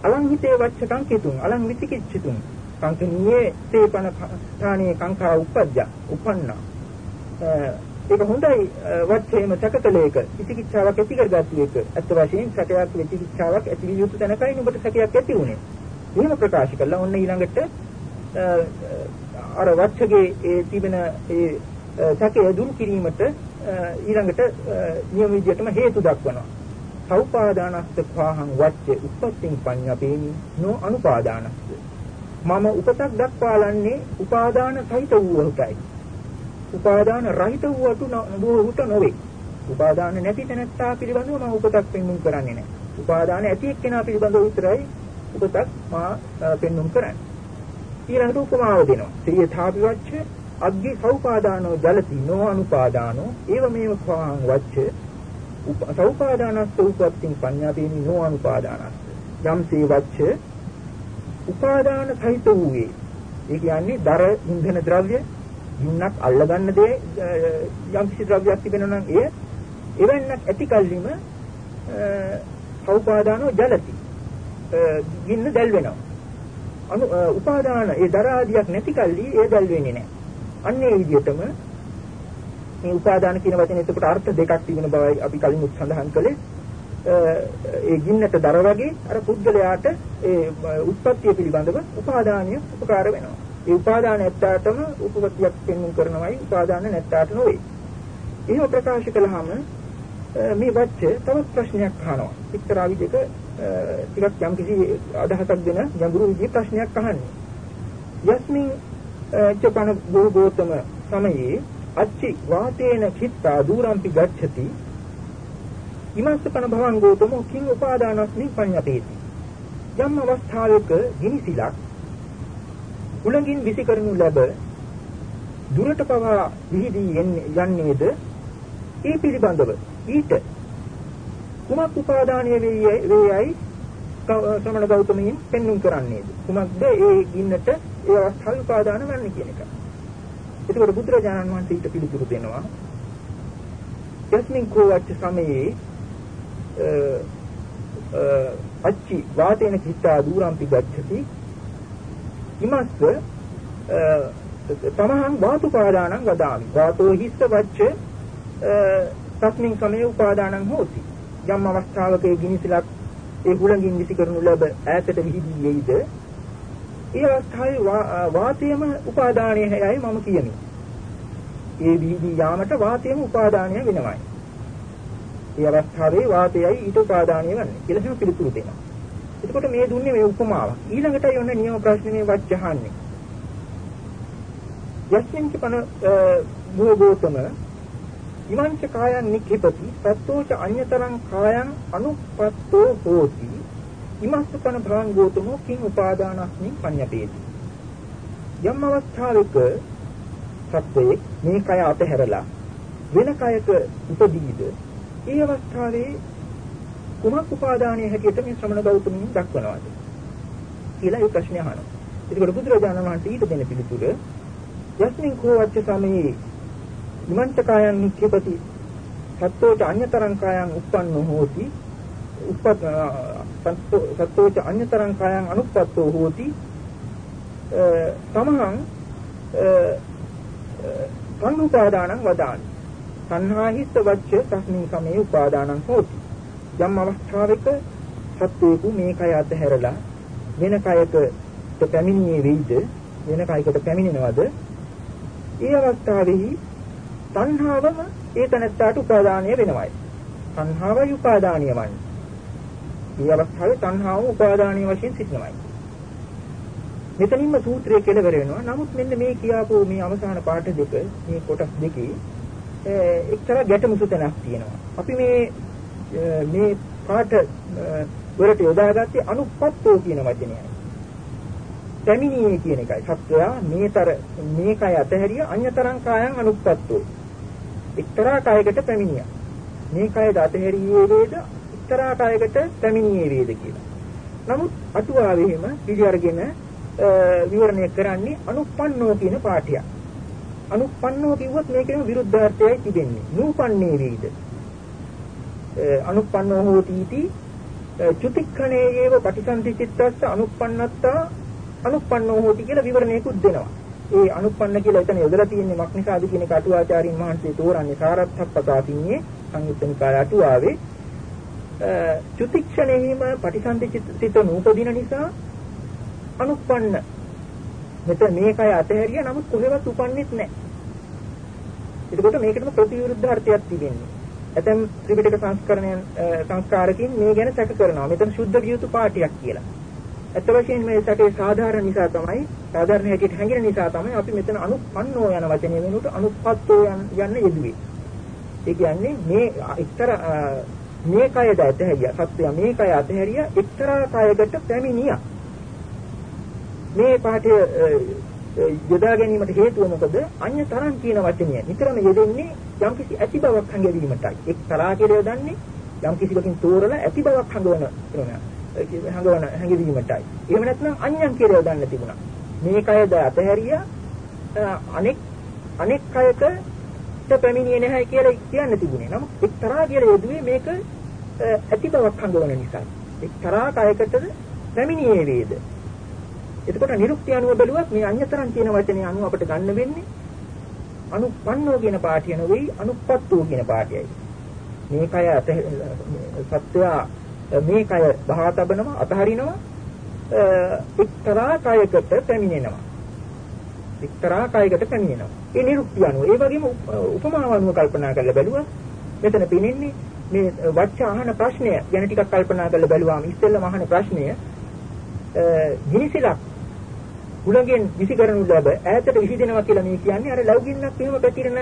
අලං හිතේ වච්චකං කිතුං අලං විචිකිච්ඡිතුං සංකනීයේ තේපන ථානේ කාංකා උපජ්ජ උපන්නා ඒක හොඳයි වච්චේම සැකකලයක විචිකිච්ඡාවක් ඇති කරගත්තු එක. ඇත්ත වශයෙන් සැකයක් විචිකිච්ඡාවක් ඇති විය යුතු තැනකයි නුඹට සැකයක් ඇති වුනේ. එහෙම ප්‍රකාශ කළා. ඔන්න ඊළඟට අර වච්චගේ ඒ තිබෙන ඒ සැකය දුරු කිරීමට ඊළඟට නියම විදියටම හේතු දක්වනවා. සෞපාදානස්ස පහං වච්චේ උප්පත්තිං පඤ්ඤපේනි නෝ අනුපාදානස්ස. මම උපතක් දක්වාලන්නේ උපාදාන සහිත වූවකයි. උපාදාන රහිත වූ අතු නොවුට නොවේ. උපාදාන නැති තැනැත්තා පිළිබඳව මම උපතක් පෙන්වුම් කරන්නේ නැහැ. උපාදාන ඇති එක්කෙනා පිළිබඳව විතරයි උපතක් මා පෙන්눔 කරන්නේ. ඊළඟට උපමාව දෙනවා. සිය ථාපිවච්ච අග්ගේ සෞපාදානෝ ජලති නෝ අනුපාදානෝ ඒව මේව පවං වච්ච සෞපාදානස්ස උපත්තින් පඤ්ඤාපේනි නෝ අනුපාදානස්ස යම්සේ වච්ච උපාදාන සහිත වූයේ. ඒ කියන්නේ දර ඉන්ධන ද්‍රව්‍ය යුන්නක් අල්ලගන්න දේ යම් කිසි ද්‍රව්‍යයක් තිබෙනවා නම් එය එවන්නක් ඇති කල්ලිම සෞපාදානෝ ජලති. ගින්න දැල් වෙනවා අනු උපාදාන ඒ දර ආදියක් නැති කල්ලි ඒ දැල් වෙන්නේ නැහැ. අන්න ඒ විදිහටම මේ උපාදාන කියන වචනේ එතකොට අර්ථ දෙකක් තිබෙන බවයි අපි කලින් සඳහන් කළේ ඒ ගින්නට දර වගේ අර පුද්ගලයාට ඒ උත්පත්තිය පිළිබඳව උපාදානිය උපකාර වෙනවා. ඒ උපාදාන නැත්තාටම උපපත්තියක් පෙන්වන්න කරනවයි උපාදාන නැත්තාට නොවේ. එහෙම ප්‍රකාශ කළාම මේ වච්ච තවත් ප්‍රශ්නයක් අහනවා. එක්තරා විදිහක ටිකක් යම් කිසි අදහසක් දෙන ගැඹුරු විදිහේ ප්‍රශ්නයක් අහන්නේ. යස්මින් චපන බෝධෝතම සමයේ අච්චි වාතේන චිත්තා දුරම්පි ගච්ඡති. ඉමස්සපන භවං ගෝතම කිං උපාදානස්මි පඤ්ඤපේති යම් අවස්ථාවක ගිනිසිලක් උලඟින් විසි කරනු ලැබ දුරට පවා විහිදී යන්නේද? ඒ පිළිබඳව ඊට කුමක් උපාදානීය වේයයි ශ්‍රමණ ගෞතමයන් පෙන්눔 කරන්නේද? කුමක්ද ඒ ගින්නට ඒ අවස්ථාවේ උපාදාන වන්නේ කියන එක. එතකොට බුදුරජාණන් වහන්සේ ඊට පිළිතුරු දෙනවා. යස්මින් කෝවච්ච සමයේ අච්චි වාතේන කිත්තා දුරම්පි ගච්ඡති ඉමස්ස තමහං වාතුපාදානං වදාමි. වාතෝ හිස්ස වච්ච තස්මින් සමයේ උපාදානං හෝති. යම් අවස්ථාවක ගිනිසිලක් ඒ හුලඟින් විසි කරනු ලැබ ඈතට විහිදී යයිද ඒ අවස්ථාවේ වාතයම උපාදානය හැයයි මම කියමි. ඒ විහිදී යාමට වාතයම උපාදානය වෙනවයි. ඒ අවස්ථාවේ වාතයයි ඊට උපාදානය වෙන්නේ කියලා හිම පිළිතුරු දෙනවා. එතකොට මේ දුන්නේ මේ උපමාවක්. ඊළඟටයි ඔන්න නියම ප්‍රශ්නේ මේ වච්චහන්නේ. යස්මින්ච පන භෝගෝතම ඉමංච කායන් නික්ඛිපති සත්තෝච අඤ්‍යතරං කායන් අනුපත්තෝ හෝති ඉමස්සකන භවං ගෝතමෝ කිං උපාදානස්මින් පඤ්ඤපේති යම් අවස්ථාවක සත්වයේ මේ කය අතහැරලා වෙන කයක උපදීද? ඒ අවස්ථාවේ කුමක් උපාදානයේ හැටියට මේ ශ්‍රමණ ගෞතමයන් දක්වනවාද? කියලා ඒ ප්‍රශ්නේ අහනවා. ඒකට බුදුරජාණන් වහන්සේ ඊට දෙන පිළිතුර යස්මින් කෝවච්ච සමයේ ඉමන්ත කායන් නික්ඛපති සත්තෝච අඤ්‍යතරං කායන් උප්පන්නෝ හෝති. උප්පත් සත්තෝච අඤ්‍යතරං කායන් අනුප්පත්තෝ හෝති. සමහං සංඋපාදානං වදානි සංහාහිස්ස වච්ච තස්මින් සමේ උපාදානං හෝති. යම් අවස්ථාවක සත්වේකු මේ කය අතහැරලා වෙන කයකට පැමිණියේ වෙයිද වෙන කයකට පැමිණෙනවද? ඒ අවස්ථාවේහි තණ්හාවම ඒ තනත්තාට උපාදානීය වෙනවයි. තණ්හාවයි උපාදානීය වන්නේ මේ අවස්ථාවේ තණ්හාව උපාදානීය වශයෙන් සිටිනවයි මෙතනින්ම සූත්‍රය කෙලවර වෙනවා නමුත් මෙන්න මේ කියාපු මේ අවසාන පාඩ දෙක මේ කොටස් දෙකේ එක්තරා ගැටමුසු තැනක් තියෙනවා. අපි මේ මේ පාට වලට යොදාගත්තේ අනුපත්තෝ කියන වචනයයි. පැමිණීමේ කියන එකයි. සත්වයා මේතර මේකයි අතහැරිය අඤ්‍යතරං කායං අනුපත්තෝ. එක්තරා කායයකට පැමිණියා. මේ කායද අතහැරියේ වේද එක්තරා කායයකට පැමිණියේ වේද කියලා. නමුත් අටුවාවෙහිම පිළි අරගෙන විවරණය කරන්නේ අනුපන්නෝ කියන පාඨයක්. අනුප්පන්නෝ කිව්වොත් මේකේම විරුද්ධාර්ථයයි තිබෙන්නේ. නූපන්නේ වේද. අනුප්පන්නෝ හෝතිති චුතික්ඛණේ ඒව පටිසන්ධි චිත්තස්ස අනුප්පන්නත්තා අනුප්පන්නෝ හෝති කියලා විවරණයකුත් දෙනවා. ඒ අනුප්පන්න කියලා එතන යොදලා තියෙන්නේ මක් නිසාද කියන එක අටුවාචාරින් මහන්සිය තෝරන්නේ සාරත්ථප්පකාතින්නේ සංයුත්තනිකාය අටුවාවේ චුතික්ෂණෙහිම පටිසන්ධි චිත්ත නූපදින නිසා අනුප්පන්න මෙතන මේකයි අතහැරියා නමුත් කොහෙවත් උපන්නෙත් නැහැ. එතකොට මේකටම ප්‍රතිවිරුද්ධ අර්ථයක් තිබෙන්නේ. ඇතැම් ත්‍රිපිටක සංස්කරණයන් සංස්කාරකින් මේ ගැන සැක කරනවා. මෙතන සුද්ධ වියුතු පාටියක් කියලා. ඇත්ත වශයෙන්ම මේ සැකේ සාධාරණ නිසා තමයි සාධාරණ හැටියට හැඟෙන නිසා තමයි අපි මෙතන අනුපන්නෝ යන වචනය වෙනුවට අනුපත්තෝ යන්න යෙදුවේ. ඒ කියන්නේ මේ එක්තර මේ කයද ඇතහැරියා. සත්‍යය මේ කය ඇතහැරියා එක්තරා කයකට පැමිණියා. මේ පාඨය යොදා ගැනීමට හේතුව මොකද? අඤ්‍යතරං කියන වචනය නිතරම යෙදෙන්නේ යම්කිසි ඇති බවක් හංගවීමටයි. එක්තරා කියලා යොදන්නේ යම් කිසිවකින් තෝරලා ඇති බවක් හංගවන හංගවන හැඟවීමටයි. එහෙම නැත්නම් අඤ්ඤං කියලා යොදන්න තිබුණා. මේ කයද අතහැරියා අනෙක් අනෙක් කයකට පැමිණියේ නැහැ කියලා කියන්න තිබුණේ. නමුත් එක්තරා කියලා යෙදුවේ මේක ඇති බවක් හංගවන නිසා. එක්තරා කයකටද පැමිණියේ වේද? එතකොට නිරුක්ති අනුව බැලුවත් මේ අඤ්‍යතරන් කියන වචනේ අනුව අපිට ගන්න වෙන්නේ අනුපන්නෝ කියන පාඨය නෙවෙයි අනුප්පත්තෝ කියන පාඨයයි. මේ කය අත සත්‍යය මේ කය බහා තබනවා අතහරිනවා එක්තරා කයකට පැමිණෙනවා. එක්තරා කයකට පැමිණෙනවා. ඒ නිරුක්ති අනුව ඒ වගේම උපමාව අනුව කල්පනා කරලා බැලුවා මෙතන පෙනෙන්නේ මේ වච්ච අහන ප්‍රශ්නය ගැන ටිකක් කල්පනා කරලා බැලුවාම ඉස්සෙල්ලම අහන ප්‍රශ්නය ගිනිසිලක් උලගෙන් විසි කරනු ලැබ ඈතට විසිදෙනවා කියලා මේ කියන්නේ අර ලෞකින්නක් එහෙම පැතිරෙන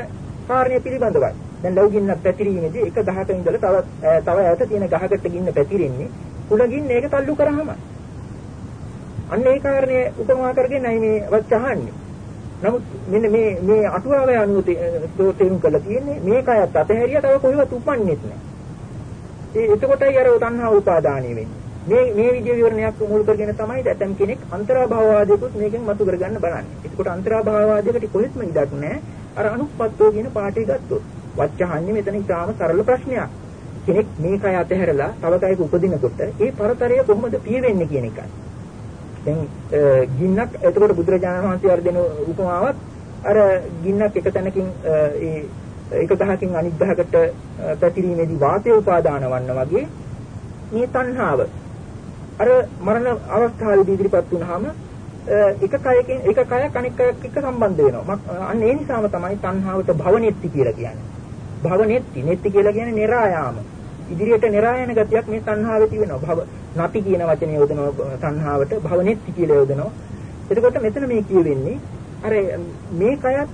කාරණය පිළිබඳවයි. දැන් ලෞකින්නක් පැතිරීමේදී එක ගහක ඉඳලා තව තව ඈත තියෙන ගහකට ගින්න පැතිරෙන්නේ උලගින්න ඒක තල්ලු කරාම. අන්න ඒ කාරණය උපමා කරගෙන මේ වත් අහන්නේ. නමුත් මෙන්න මේ මේ අටුවාවේ අනුව තේරුම් කරලා තියෙන්නේ මේකයත් අතහැරියා තව කොහෙවත් උපන්නේත් නැහැ. ඒ එතකොටයි අර තණ්හා උපාදානිය වෙන්නේ. මේ මේ විදිය විවරණයක් මුල් කරගෙන තමයි දැතම් කෙනෙක් අන්තරාභාවවාදයකුත් මේකෙන් මතු කරගන්න බලන්නේ. ඒකට අන්තරාභාවවාදයකට කොහෙත්ම ඉඩක් නැහැ. අර අනුප්පත්තෝ කියන පාඩේ ගත්තොත්. වච්චහන්නේ මෙතන ඉතාම සරල ප්‍රශ්නයක්. කෙනෙක් මේ කය අතහැරලා තව කයක උපදිනකොට ඒ පරතරය කොහොමද පියෙන්නේ කියන එකයි. දැන් ගින්නක් එතකොට බුදුරජාණන් වහන්සේ අර දෙන උපමාවත් අර ගින්නක් එක තැනකින් ඒ එක ගහකින් අනිත් ගහකට පැතිරීමේදී වාතය උපාදාන වන්න වගේ මේ තණ්හාව අර මරණ අවස්ථාවේදී ඉදිරිපත් වුනහම එක කයකින් එක කයක් අනෙක් කයක් එක්ක සම්බන්ධ වෙනවා. අන්න ඒ නිසාම තමයි තණ්හාවට භවනෙත්ති කියලා කියන්නේ. භවනෙත්ති, නෙත්ති කියලා කියන්නේ નિરાයාම. ඉදිරියට નિરાයන ගතියක් මේ තණ්හාවේ තියෙනවා. භව නැති කියන වචනේ යොදනවා තණ්හාවට භවනෙත්ති කියලා යොදනවා. එතකොට මෙතන මේ කියවෙන්නේ අර මේ කයත්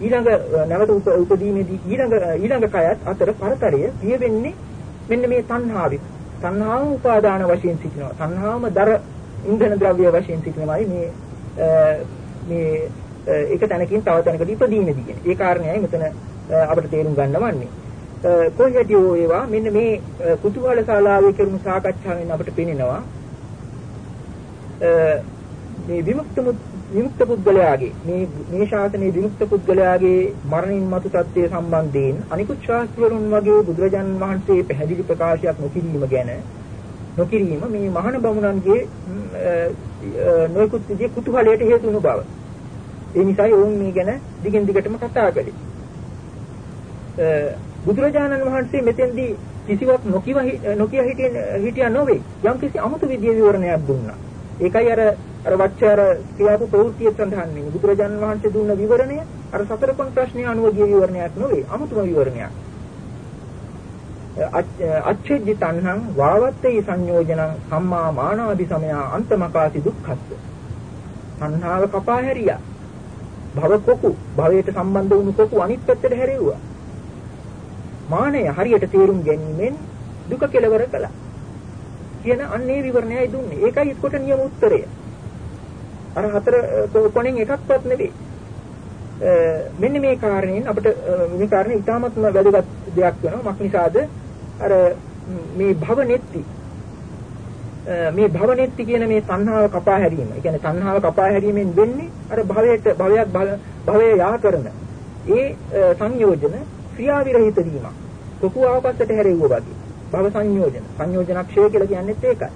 ඊළඟ නැවත උපදීමේදී ඊළඟ ඊළඟ කයත් අතර පරතරය පියවෙන්නේ මෙන්න මේ තණ්හාවේ. තණ්හාව උපාදාන වශයෙන් සිටිනවා. තණ්හාවම දර ඉන්ධන ද්‍රව්‍ය වශයෙන් සිටිනවායි මේ මේ එක තැනකින් තව තැනකට ඉපදීමේදී කියන්නේ. ඒ කාරණේයි මෙතන අපිට තේරුම් ගන්න වන්නේ. කොහේදී හෝ ඒවා මෙන්න මේ කුතුහල ශාලාවේ කරුණු සාකච්ඡාවෙන් අපිට පේනවා මේ විමුක්ත විමුක්ත පුද්ගලයාගේ මේ මේ ශාසනයේ විමුක්ත පුද්ගලයාගේ මරණින් මතු තත්ත්වයේ සම්බන්ධයෙන් අනිකුත් ශාස්ත්‍රවරුන් වගේ බුදුරජාන් වහන්සේ පැහැදිලි ප්‍රකාශයක් නොකිරීම ගැන නොකිරීම මේ මහාන බමුණන්ගේ නොයෙකුත් විදිහේ කුතුහලයට හේතු වුණු බව. ඒ නිසායි ඔවුන් මේ ගැන දිගින් දිගටම කතා කළේ. බුදුරජාණන් වහන්සේ මෙතෙන්දී කිසිවක් නොකිය නොකිය හිටියා නොවේ. යම්කිසි අමුතු විදිය විවරණයක් දුන්නා. ඒකයි අර අර වච්චාර කියාපු ප්‍රවෘත්තිය සඳහන් වෙන්නේ. බුදුරජාණන් වහන්සේ දුන්න විවරණය අර සතර කොන් ප්‍රශ්නය අනුව ගිය විවරණයක් නොවේ. අමුතුම විවරණයක්. අච්ඡේජ්ජ තණ්හං වාවත්තේ සංයෝජනං සම්මා මානාදි සමය අන්තමකාසි දුක්ඛස්ස තණ්හාව කපා හැරියා භව කොකු භවයට සම්බන්ධ වුණු කොකු අනිත් පැත්තට හැරෙව්වා මානය හරියට තේරුම් ගැනීමෙන් දුක කෙලවර කළා. කියන අන්නේ විවරණයයි දුන්නේ. ඒකයි එතකොට නියම උත්තරය. අර හතර කොණෙන් එකක්වත් නෙවෙයි. මෙන්න මේ කාරණයෙන් අපිට මේ කාරණේ ඉතාමත්ම වැදගත් දෙයක් වෙනවා. මක් නිසාද? අර මේ භව නෙත්ති. මේ භව නෙත්ති කියන මේ තණ්හාව කපා හැරීම. ඒ කියන්නේ තණ්හාව කපා හැරීමෙන් වෙන්නේ අර භවයට භවයක් භවය යා කරන. ඒ සංයෝජන ක්‍රියා විරහිත වීමක්. කොකු ආපස්සට හැරෙව්වා වගේ. භව සංයෝජන. සංයෝජනක්ෂය කියලා කියන්නේත් ඒකයි.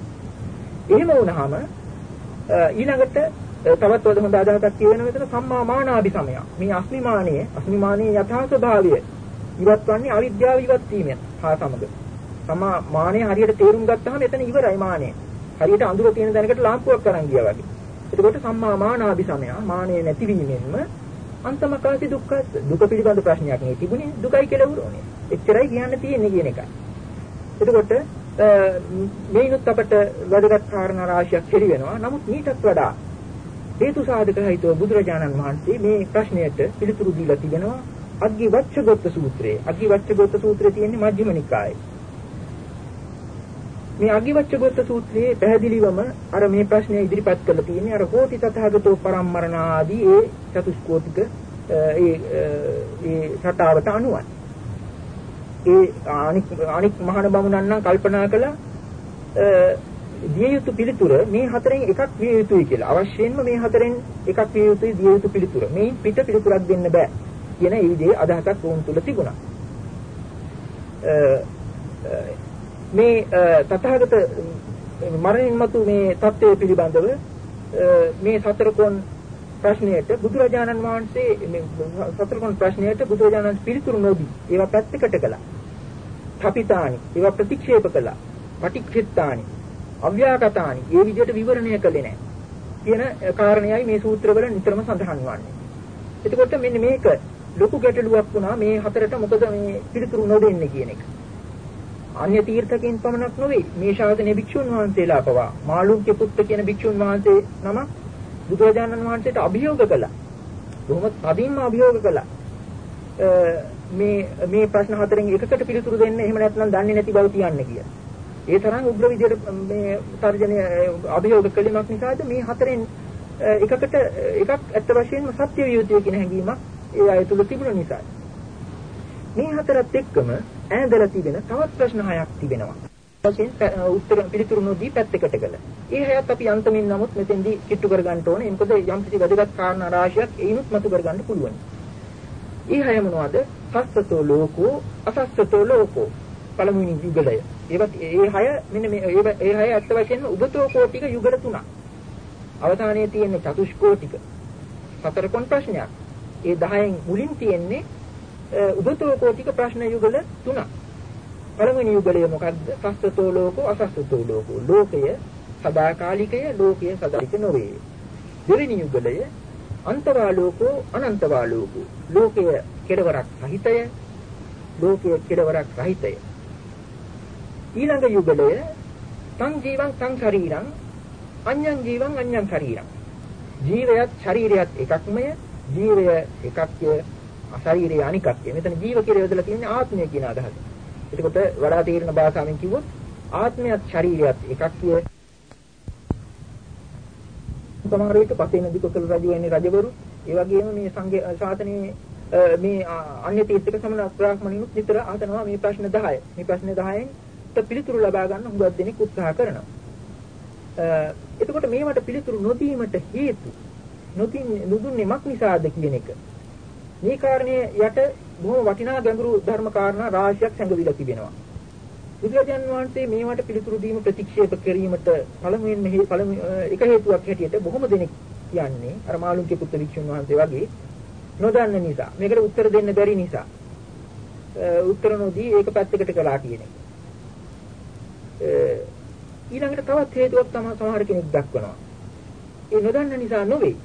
එහෙම වුණාම ඊළඟට තවත් වද හොඳ අදහසක් කියවෙන මෙතන සම්මා මානාභි සමය. මේ අස්මිමානයේ අස්මිමානයේ යථා ස්වභාවය ඉවත් වන්නේ අවිද්‍යාව ඉවත් වීමෙන් හා සමග. තමා මානය හරියට තේරුම් ගත්තාම එතන ඉවරයි මානය. හරියට අඳුර තියෙන දැනකට ලාම්පුවක් අරන් ගියා වගේ. එතකොට සම්මා මානාභි සමය මානය නැතිවීමෙන්ම අන්තමකාසි දුක්ඛ දුක පිළිබඳ ප්‍රශ්නයක් නේ තිබුණේ දුකයි කියලා උරෝනේ. එච්චරයි කියන්න තියෙන්නේ කියන එකයි. එතකොට මේනොත් අපට වැදගත් කාරණා රාශියක් හෙළි වෙනවා. නමුත් ඊටත් වඩා හේතු සාධක හිතව බුදුරජාණන් වහන්සේ මේ ප්‍රශ්නයට පිළිතුරු දීලා තිබෙනවා. අග්ගි වච්චගොත්ත සූත්‍රයේ අග්ගි වච්චගොත්ත සූත්‍රයේ තියෙන්නේ මජ්ක්‍ධිම නිකායේ මේ අගිවච්ඡගත සූත්‍රයේ පැහැදිලිවම අර මේ ප්‍රශ්නය ඉදිරිපත් කරලා තියෙන්නේ අර හෝති තථාගතෝ පරම්මරණ ආදී ඒ චතුස්කෝටික ඒ ඒ රටාවට අනුවයි. ඒ අනික් අනික් මහාන බමුණන් නම් කල්පනා කළා දිය යුතු පිළිතුර මේ හතරෙන් එකක් විය යුතුයි කියලා. අවශ්‍යයෙන්ම මේ හතරෙන් එකක් විය යුතුයි දිය යුතු පිළිතුර. මේ පිට පිළිතුරක් දෙන්න බෑ කියන ඒ විදිහේ අදහසක් වුන් තුල තිබුණා. මේ තථාගත මරණින් මතු මේ தත්ත්වය පිළිබඳව මේ සතරකොන් ප්‍රශ්නයට බුදුරජාණන් වහන්සේ මේ සතරකොන් ප්‍රශ්නයට බුදුරජාණන් පිළිතුරු නොදී ඒවා පැත්තකට කළා. තපිතානි ඒවා ප්‍රතික්ෂේප කළා. පටික්ෂිතානි අව්‍යාකතානි ඒ විදිහට විවරණය කළේ නැහැ. කියන කාරණේයි මේ සූත්‍රවල නිතරම සඳහන් වන්නේ. එතකොට මෙන්න මේක ලොකු ගැටලුවක් වුණා මේ හතරට මොකද මේ පිළිතුරු නොදෙන්නේ කියන එක. අන්‍ය තීර්ථකයන් පමණක් නොවේ මේ ශාසනයේ භික්ෂුන් වහන්සේලා පවා මාළුක්‍ය පුත්ත කියන භික්ෂුන් වහන්සේ නම බුදුරජාණන් වහන්සේට අභියෝග කළා. බොහොම තදින්ම අභියෝග කළා. මේ මේ ප්‍රශ්න හතරෙන් එකකට පිළිතුරු දෙන්න එහෙම නැත්නම් දන්නේ නැති බව කියන්න කියලා. ඒ තරම් උග්‍ර විදියට මේ තර්ජනය අභියෝග කළීමක් නිසාද මේ හතරෙන් එකකට එකක් ඇත්ත වශයෙන්ම සත්‍ය විය යුතුය කියන හැඟීමක් ඒ අය තුල තිබුණ නිසා. මේ හතරත් එක්කම ඈඳලා තිබෙන තවත් ප්‍රශ්න හයක් තිබෙනවා. වශයෙන් උත්තර පිළිතුරු නොදී පැත්තකට කළ. ඒ හයත් අපි අන්තමින් නමුත් මෙතෙන්දී කිට්ටු කරගන්න ඕනේ. මොකද යම් කිසි වැදගත් කාරණා රාශියක් ඒනුත් මතු කරගන්න පුළුවන්. ඒ හය මොනවද? සස්සතෝ ලෝකෝ අසස්සතෝ ලෝකෝ. පළමුවෙනි යුගලය. ඒවත් ඒ හය මෙන්න මේ ඒ හය අත්ත වශයෙන්ම උබතෝ කෝටික යුගල තුනක්. අවධානයේ තියෙන චතුෂ්කෝටික සතර කොන් ප්‍රශ්නයක්. ඒ 10න් මුලින් තියෙන්නේ උබතෝ කෝටික ප්‍රශ්න යුගල තුනක්. පළවෙනි යුගලය මොකද්ද? සස්සතෝ ලෝකෝ අසස්සතෝ ලෝකෝ. ලෝකය සදාකාලිකය, ලෝකය සදාලික නොවේ. දෙවෙනි යුගලය අන්තවා ලෝකෝ අනන්තවා ලෝකෝ. ලෝකය කෙලවරක් සහිතය, ලෝකය කෙලවරක් රහිතය. ඊළඟ යුගලය තං ජීවං තං ශරීරං අඤ්ඤං ජීවං අඤ්ඤං ශරීරං. ජීවයත් ශරීරයත් එකක්මය, ජීවය එකක්ය, ශරීරය අනිකක්ය. මෙතන ජීව කියලා යොදලා තියෙන්නේ ආත්මය කියන අදහස. එතකොට වඩා තීරණ භාෂාවෙන් කිව්වොත් ආත්මයත් ශරීරයත් එකක්ය. සමහර විට පතේන දිකොසල රජු වෙන්නේ රජවරු ඒ වගේම මේ සංඝ ශාසනයේ මේ අන්‍ය තීර්ථක සමන බ්‍රාහ්මණිනුත් නිතර අහනවා මේ ප්‍රශ්න 10. මේ ප්‍රශ්න 10න් පිළිතුරු ලබා ගන්න හුඟක් දෙනෙක් උත්සාහ කරනවා. එතකොට මේවට පිළිතුරු නොදීමට හේතු නොදුන්නේ මක් නිසාද කියන එක මේ කාරණේ යට බොහොම වටිනා ගැඹුරු ධර්ම කාරණා රාශියක් සැඟවිලා තිබෙනවා. බුදුරජාන් වහන්සේ මේවට පිළිතුරු දීම ප්‍රතික්ෂේප කිරීමට පළමුවෙන් මෙහි පළමු එක හේතුවක් හැටියට බොහොම දෙනෙක් කියන්නේ අර මාළුන්ගේ පුත්‍ර වික්ෂුන් වහන්සේ වගේ නොදන්න නිසා මේකට උත්තර දෙන්න බැරි නිසා උත්තර නොදී ඒක පැත්තකට කළා කියන එක. ඊළඟට තවත් හේතුවක් තමයි සමහර කෙනෙක් දක්වනවා. ඒ නොදන්න නිසා නොවේ.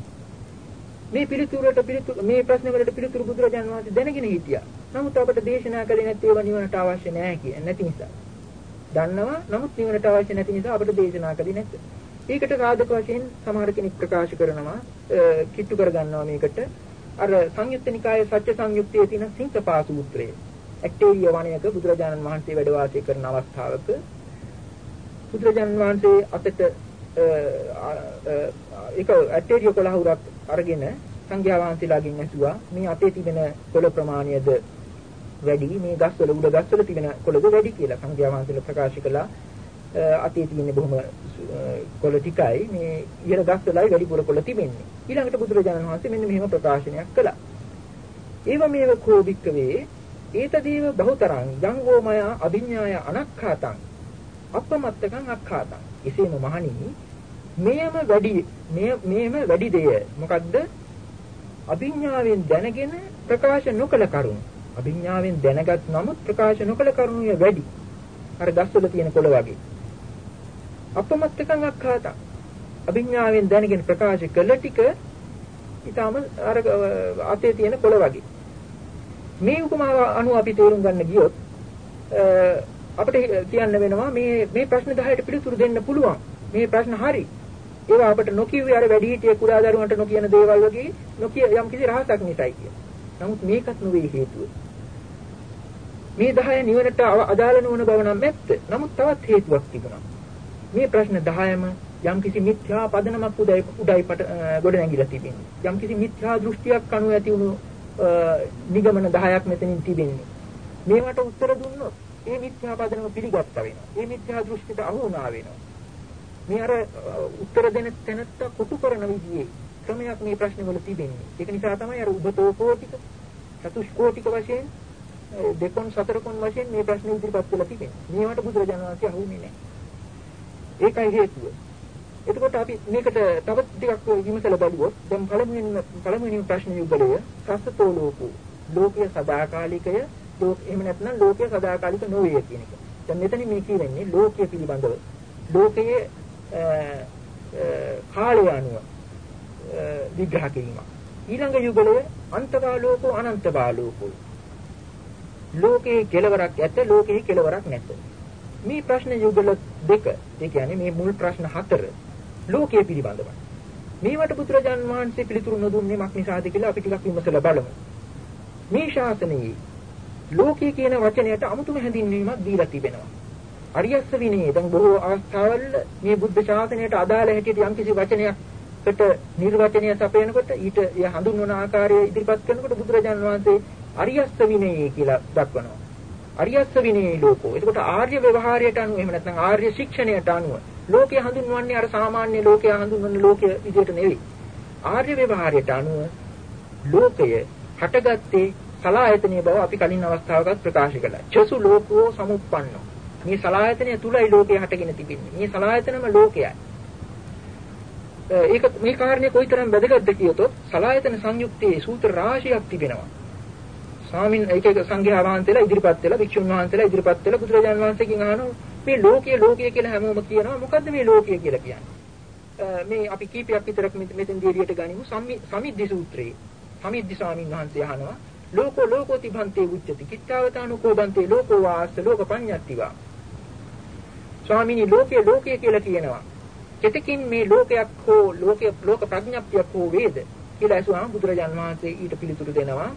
මේ පිළිතුරට පිළිතුරු මේ ප්‍රශ්න වලට පිළිතුරු බුදුරජාණන් වහන්සේ දැනගෙන හිටියා. නමුත් අපට දේශනා කළේ නැත්තේ ඒවා නිවනට අවශ්‍ය නැහැ කිය නැති නිසා. දන්නවා නමුත් නිවනට අවශ්‍ය නැති නිසා අපට දේශනා කළේ නැත්te. ඒකට සාධක වශයෙන් සමහර කෙනෙක් ප්‍රකාශ කරනවා කිට්ටු කරගන්නවා මේකට. අර සංයුත්ත නිකායේ සත්‍ය සංයුත්තේ තියෙන සිංසපා සූත්‍රය. ඇක්ටේරිය වණයක බුදුරජාණන් වහන්සේ වැඩ වාසය කරන අවස්ථාවක බුදුරජාණන් වහන්සේ අතට ඒක ඇටේරිය කොළහුරක් අරගෙන සංඝයා වහන්සේලාගෙන් ඇසුවා. මේ අතේ තිබෙන කොළ ප්‍රමාණයද වැඩි? මේ ගස්වල උඩ ගස්වල තිබෙන කොළද වැඩි කියලා සංඝයා වහන්සේලා ප්‍රකාශ කළා. අතේ තියෙන බොහොම කොළ ටිකයි. මේ ඉහළ ගස්වලයි වැඩිපුර කොළ තිබෙන්නේ. ඊළඟට බුදුරජාණන් වහන්සේ මෙන්න මෙහෙම ප්‍රකාශනයක් කළා. ඒව මේව කෝබික්කවේ ඒතදීව බහුතරං යංගෝමය අභිඥාය අනක්ඛාතං අපමත්තකං අක්ඛාතං. එසේම මහණෙනි මෙයම වැඩි මෙයම වැඩි දෙය. මොකද්ද? අභිඥාවෙන් දැනගෙන ප්‍රකාශ නොකළ කරුණු. අභිඥාවෙන් දැනගත් නමුත් ප්‍රකාශ නොකළ කරුණු වැඩි. අර ගස්වල තියෙන කොළ වගේ. අපමත්තකං අක්ඛාතං. අභිඥාවෙන් දැනගෙන ප්‍රකාශ කළ ටික ඊටම අර අතේ තියෙන කොළ වගේ. මේ උපමාව අනුව අපි තේරුම් ගන්න ගියොත් අපිට කියන්න වෙනවා මේ මේ ප්‍රශ්න 10ට පිළිතුරු දෙන්න පුළුවන්. මේ ප්‍රශ්න හරි. ඒවා අපිට නොකියුවේ අර වැඩිහිටිය කුඩා දරුවන්ට නොකියන දේවල් වගේ නොකිය යම් කිසි රහසක් නිසායි කිය. නමුත් මේකත් නොවේ හේතුව. මේ 10 නිවනට අදාළ නොවන බව නම් ඇත්ත. නමුත් තවත් හේතුවක් තිබුණා. මේ ප්‍රශ්න 10ම යම්කිසි මිත්‍යා පදනමක් උඩයි උඩයි ගොඩ නැගිලා තිබෙන්නේ. යම්කිසි මිත්‍යා දෘෂ්ටියක් අනුව ඇති වුණු නිගමන 10ක් මෙතනින් තිබෙන්නේ. මේවට උත්තර දුන්නොත් ඒ මිත්‍යා පදනම පිළිගත්තා වෙනවා. ඒ මිත්‍යා දෘෂ්ටියට අහු වුණා වෙනවා. මේ අර උත්තර දෙන තැනත්ත කොටු කරන විදිහේ ක්‍රමයක් මේ ප්‍රශ්නේ වල තිබෙන්නේ. ඒක නිසා තමයි අර උබතෝ කෝටික චතුෂ්කෝටික වශයෙන් දෙකොන් සතරකොන් වශයෙන් මේ ප්‍රශ්නේ ඉදිරිපත් වෙලා තිබෙන්නේ. මේවට බුදුරජාණන් වහන්සේ අහුන්නේ නැහැ. ඒකයි හේතුව. එතකොට අපි මේකට තව ටිකක් විමසලා බලුවොත් දැන් පළමුවෙන් පළමුවෙනි ප්‍රශ්න යුගලය සස්සතෝ ලෝකෝ ලෝකයේ සදාකාලිකය ලෝක එහෙම නැත්නම් ලෝකයේ සදාකාලික නොවේ කියන එක. දැන් මෙතන මේ කියන්නේ ලෝකයේ පිළිබඳව ලෝකයේ කාලය අනුව විග්‍රහ කිරීමක්. ඊළඟ යුගලය අන්තකාලෝකෝ අනන්තකාලෝකෝ ලෝකයේ කෙලවරක් ඇත ලෝකයේ කෙලවරක් නැත. මේ ප්‍රශ්න යුගල දෙක ඒ කියන්නේ මේ මුල් ප්‍රශ්න හතර ලෝකයේ පිළිබඳවයි. මේවට පුත්‍රජාන් වහන්සේ පිළිතුරු නොදුන්නේ මක් නිසාද කියලා අපි ටිකක් විමසලා බලමු. මේ ශාසනයේ ලෝකයේ කියන වචනයට අමුතුම හැඳින්වීමක් දීලා තිබෙනවා. අරියස්ස විනයේ දැන් බොහෝ අවස්ථාවල මේ බුද්ධ ශාසනයට අදාළ හැටියට යම්කිසි වචනයකට නිර්වචනය සපයනකොට ඊට එය හඳුන්වන ආකාරය ඉදිරිපත් කරනකොට බුදුරජාන් වහන්සේ අරියස්ස විනයේ කියලා දක්වනවා. අරියස්ස විනයේ ලෝකෝ. එතකොට ආර්ය ව්‍යවහාරයට අනුව එහෙම නැත්නම් ආර්ය ශික්ෂණයට අනුව ලෝකය හඳුන්වන්නේ අර සාමාන්‍ය ලෝකය හඳුන්වන ලෝකය විදිහට නෙවෙයි. ආර්ය ව්‍යවහාරයට අනුව ලෝකය හටගත්තේ සලායතනීය බව අපි කලින් අවස්ථාවකත් ප්‍රකාශ කළා. චසු ලෝකෝ සමුප්පන්නෝ. මේ සලායතනය තුලයි ලෝකය හටගෙන තිබෙන්නේ. මේ සලායතනම ලෝකයයි. ඒක මේ කාරණේ කොයිතරම් වැදගත්ද කියතොත් සලායතන සංයුක්තයේ සූත්‍ර රාශියක් තිබෙනවා. ස්වාමින් එක එක සංඝයා වහන්සේලා ඉදිරිපත් වෙලා භික්ෂුන් වහන්සේලා ඉදිරිපත් වෙලා බුදුරජාණන් වහන්සේගෙන් අහනවා මේ ලෝකීය ලෝකීය කියලා හැමෝම කියනවා මොකද්ද මේ ලෝකීය කියලා කියන්නේ මේ අපි කීපයක් විතරක් මෙතෙන් දීරියට ගනිමු සමිද්දි සූත්‍රයේ සමිද්දි ස්වාමින් වහන්සේ අහනවා ලෝකෝ ලෝකෝති භන්තේ උච්චති කිච්ඡාවතානුකෝ භන්තේ ලෝකෝ වාස්ස ලෝක පඤ්ඤත්තිවා ස්වාමිනී ලෝකයේ ලෝකයේ කියලා කියනවා. කෙතකින් මේ ලෝකයක් හෝ ලෝකයේ ලෝක ප්‍රඥප්තියක් හෝ වේද කියලා අසුවාම බුදුරජාන් වහන්සේ ඊට පිළිතුරු දෙනවා.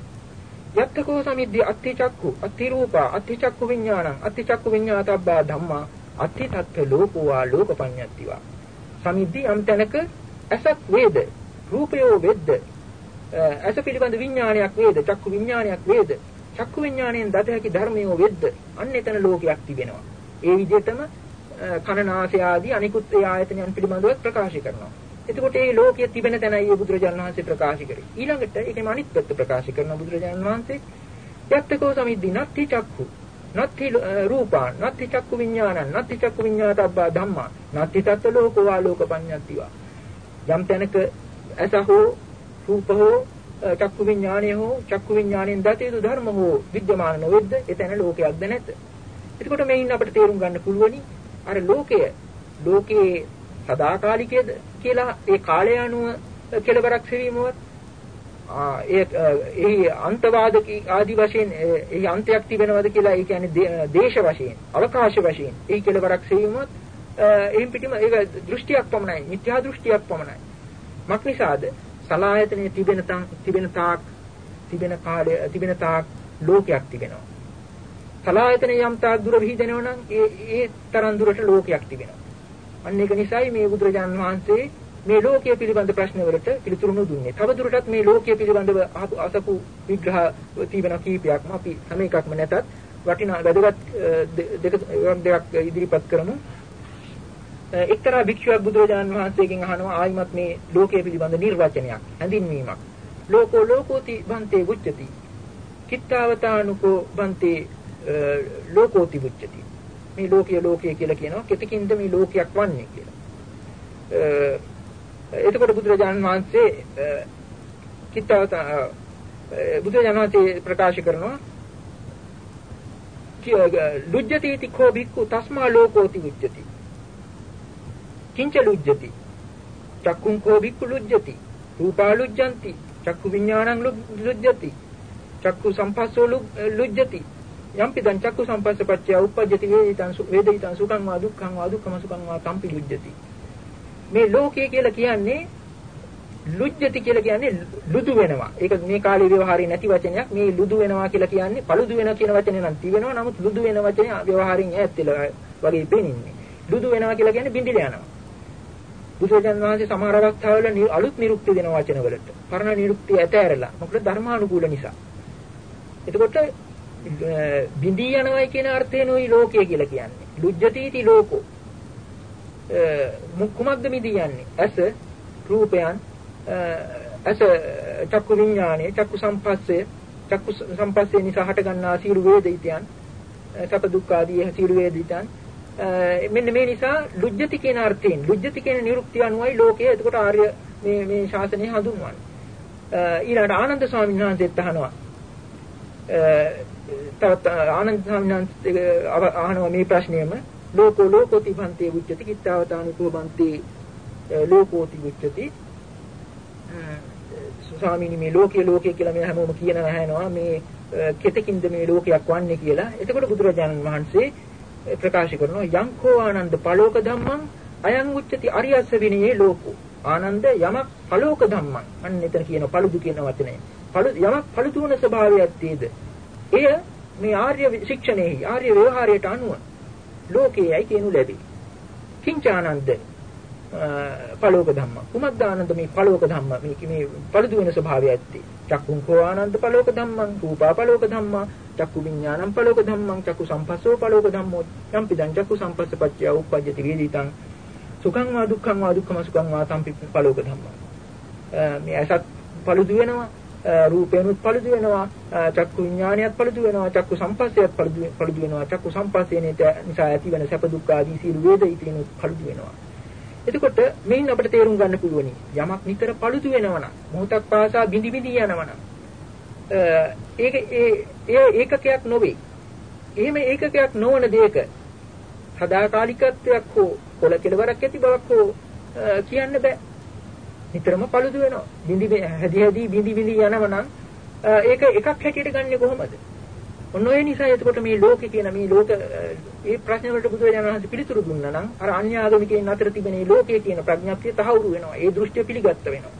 යත්තකෝ සමිද්දී අත්ථි චක්ඛු අත්ථි රූපා අත්ථි චක්ඛු විඥානං අත්ථි චක්ඛු විඥාතබ්බා ධම්මා අත්ථි තත්ත්ව ලෝකෝවා ලෝකපඤ්ඤත්තිවා. සමිද්දී යම් තැනක අසක් වේද රූපයෝ වෙද්ද අස පිළිබඳ විඥානයක් වේද චක්ඛු විඥානයක් වේද චක්ඛු විඥාණයෙන් දත හැකි ධර්මයෝ වෙද්ද අන්න එතන ලෝකයක් තිබෙනවා. ඒ විදිහටම කනනාසය ආදී අනිකුත් ඒ ආයතනයන් පිළිබඳව ප්‍රකාශ කරනවා. එතකොට මේ ලෝකයේ තිබෙන තැනයි මේ බුදුරජාණන් වහන්සේ ප්‍රකාශ කරේ. ඊළඟට ඒකෙම අනිත් පැත්ත ප්‍රකාශ කරන බුදුරජාණන් වහන්සේ. යත්තකෝ සමිද්දි නත්ති චක්ඛු. නත්ති රූපා. නත්ති චක්ඛු විඥානං. නත්ති චක්ඛු විඥාතබ්බා ධම්මා. නත්ති තත්ත ලෝකෝ ආලෝක පඤ්ඤත්තිවා. යම් තැනක ඇස හෝ රූප හෝ චක්කු විඥානය හෝ චක්කු විඥාණයෙන් දතේතු ධර්ම හෝ විද්‍යමාන නොවෙද්ද එතන ලෝකයක්ද නැත. එතකොට මේින් අපිට තේරුම් ගන්න පුළුවනි අර ලෝකය ලෝකයේ සදාකාලිකයේද කියලා ඒ කාලය අනුව කෙලවරක් සෙවීමවත් ඒ ඒ අන්තවාදකී ආදි වශයෙන් ඒ අන්තයක් තිබෙනවද කියලා ඒ කියන්නේ දේශ වශයෙන් අවකාශ වශයෙන් ඒ කෙලවරක් සෙවීමවත් එයින් පිටිම ඒක දෘෂ්ටියක් පමණයි මිත්‍යා දෘෂ්ටියක් පමණයි. මක් නිසාද? සලායතනයේ තිබෙන තිබෙන තාක් තිබෙන කාලය තිබෙන තාක් ලෝකයක් තිබෙනවා. සලායතනයේ යම් තාක් දුර විහිදෙනවා නම් ඒ ඒ තරම් දුරට ලෝකයක් තිබෙනවා අන්න ඒක නිසායි මේ බුදුරජාන් වහන්සේ මේ ලෝකයේ පිළිබඳ ප්‍රශ්නවලට පිළිතුරු නොදුන්නේ. තවදුරටත් මේ ලෝකයේ පිළිබඳව අසපු විග්‍රහ තිබෙන කීපයක්ම අපි හැම එකක්ම නැතත් වටිනා වැදගත් දෙක දෙකක් ඉදිරිපත් කරමු. එක්තරා භික්ෂුවක් බුදුරජාන් වහන්සේගෙන් අහනවා ආයිමත් මේ ලෝකයේ පිළිබඳ නිර්වචනයක් හැඳින්වීමක්. ලෝකෝ ලෝකෝති බන්තේ උච්චති. කිත්තාවතානුකෝ බන්තේ ලෝකෝති මුච්චති. මේ ලෝකීය ලෝකය කියලා කියනවා කෙතකින්ද මේ ලෝකයක් වන්නේ කියලා. එතකොට බුදුරජාණන් වහන්සේ කිත්තවත බුදුරජාණන් වහන්සේ ප්‍රකාශ කරනවා ලුජ්ජති इति කෝ භික්ඛු තස්මා ලෝකෝති මුච්චති. කිංච ලුජ්ජති. චක්කුං කෝ භික්ඛු ලුජ්ජති. රූපා ලුජ්ජಂತಿ. චක්කු විඥානං ලුජ්ජති. චක්කු සම්පස්සෝ ලුජ්ජති. යම්පි දං චක්කු සම්පස්සපච්චය උප්පජ්ජති වේදිතං වේදිතං සුඛං වා දුක්ඛං වා දුක්ඛම සුඛං වා තම්පි ලුජ්ජති මේ ලෝකය කියලා කියන්නේ ලුජ්ජති කියලා කියන්නේ ලුදු වෙනවා. ඒක මේ කාලේ ව්‍යවහාරේ නැති වචනයක්. මේ ලුදු වෙනවා කියලා කියන්නේ පළුදු වෙනවා කියන වචනේ නම් තිබෙනවා. නමුත් ලුදු වෙන වචනේ ව්‍යවහාරයෙන් ඈත් වෙලා වගේ පේනින්නේ. ලුදු වෙනවා කියලා කියන්නේ බිඳිලා යනවා. බුදුරජාණන් වහන්සේ සමහර අවස්ථාවල අලුත් නිරුක්ති දෙන වචනවලට පරණ නිරුක්තිය ඇතෑරලා මොකද ධර්මානුකූල නිසා. එතකොට බිඳී යනවයි කියන අර්ථයෙන් ওই ලෝකය කියලා කියන්නේ. ලුජ්ජතිති ලෝකෝ. කුමක්ද බිඳී යන්නේ? ඇස රූපයන් ඇස චක්කු විඥානය චක්කු සම්පස්සේ චක්කු සම්පස්සේ නිසා හට ගන්නා සීළු වේදිතයන් සැප දුක්ඛ ආදී සීළු වේදිතයන් මෙන්න මේ නිසා ලුජ්ජති කියන අර්ථයෙන් ලුජ්ජති කියන නිරුක්තිය අනුවයි ලෝකයේ එතකොට ආර්ය මේ මේ ශාසනය හඳුන්වන්නේ ඊළඟට ආනන්ද ස්වාමීන් වහන්සේත් අහනවා තවත් ආනන්ද ස්වාමීන් වහන්සේ අහනවා මේ ප්‍රශ්නයම ලෝකෝ ලෝකෝති භන්තේ උච්චති කිත්තාවතානුකෝ භන්තේ ලෝකෝති උච්චති ස්වාමීනි මේ ලෝකයේ ලෝකයේ කියලා මේ හැමෝම කියනවා ඇහෙනවා මේ කෙතකින්ද මේ ලෝකයක් වන්නේ කියලා. එතකොට බුදුරජාණන් වහන්සේ ප්‍රකාශ කරනවා යංකෝ ආනන්ද පලෝක ධම්මං අයං උච්චති අරියස්ස විනයේ ලෝකෝ. ආනන්ද යමක් පලෝක ධම්මං. අන්න එතන කියන පළුදු කියන වචනය. පළු යමක් පළුදු වන ස්වභාවයක් තියද. එය මේ ආර්ය ශික්ෂණයෙහි ආර්ය ව්‍යවහාරයට අනුව ලෝකයේයි කියනු ලැබේ. කිංචානන්ද පලෝක ධම්ම. කුමක්ද ආනන්ද මේ පලෝක ධම්ම මේ මේ පළදු වෙන ස්වභාවය ඇත්තේ. චක්කුං කෝ ආනන්ද පලෝක ධම්මං රූපා පලෝක ධම්මා චක්කු විඥානං පලෝක ධම්මං චක්කු සම්පස්සෝ පලෝක ධම්මෝ යම් පිටං චක්කු සම්පස්සපච්චය උප්පජ්ජති වේදිතං සුඛං වා දුක්ඛං වා දුක්ඛම සුඛං වා තම්පි පලෝක ධම්මං. මේ අසත් පළදු වෙනවා රූපේනුත් පළුදු වෙනවා චක්කු විඥානියත් පළුදු වෙනවා චක්කු සම්පස්සයත් පළුදු වෙනවා චක්කු සම්පස්සේ නිසා ඇතිවන සැප දුක් ආදී සියලු වේදිතිනුත් පළුදු වෙනවා එතකොට මේන් අපිට තේරුම් ගන්න පුළුවනි යමක් නිතර පළුදු වෙනවනම් මොහොතක් පාසා බිඳි බිඳි යනවනම් ඒක ඒ ඒකකයක් නොවේ. එහෙම ඒකකයක් නොවන දෙයක සදාකාලිකත්වයක් හෝ කොළ කෙලවරක් ඇති බවක් හෝ කියන්න බෑ. නිතරම පළුදු වෙනවා. බිඳි හැදි හැදි බිඳි බිඳි යනවනම් ඒක එකක් හැටියට ගන්නෙ කොහොමද? ඔන්න ඔය නිසා එතකොට මේ ලෝකේ කියන මේ ලෝක මේ ප්‍රශ්න වලට බුදුරජාණන් වහන්සේ පිළිතුරු දුන්නා නම් අර අන්‍යාගමිකයන් අතර තිබෙන මේ ලෝකයේ කියන ප්‍රඥාප්තිය තහවුරු වෙනවා. ඒ දෘෂ්ටිය පිළිගත්ත වෙනවා.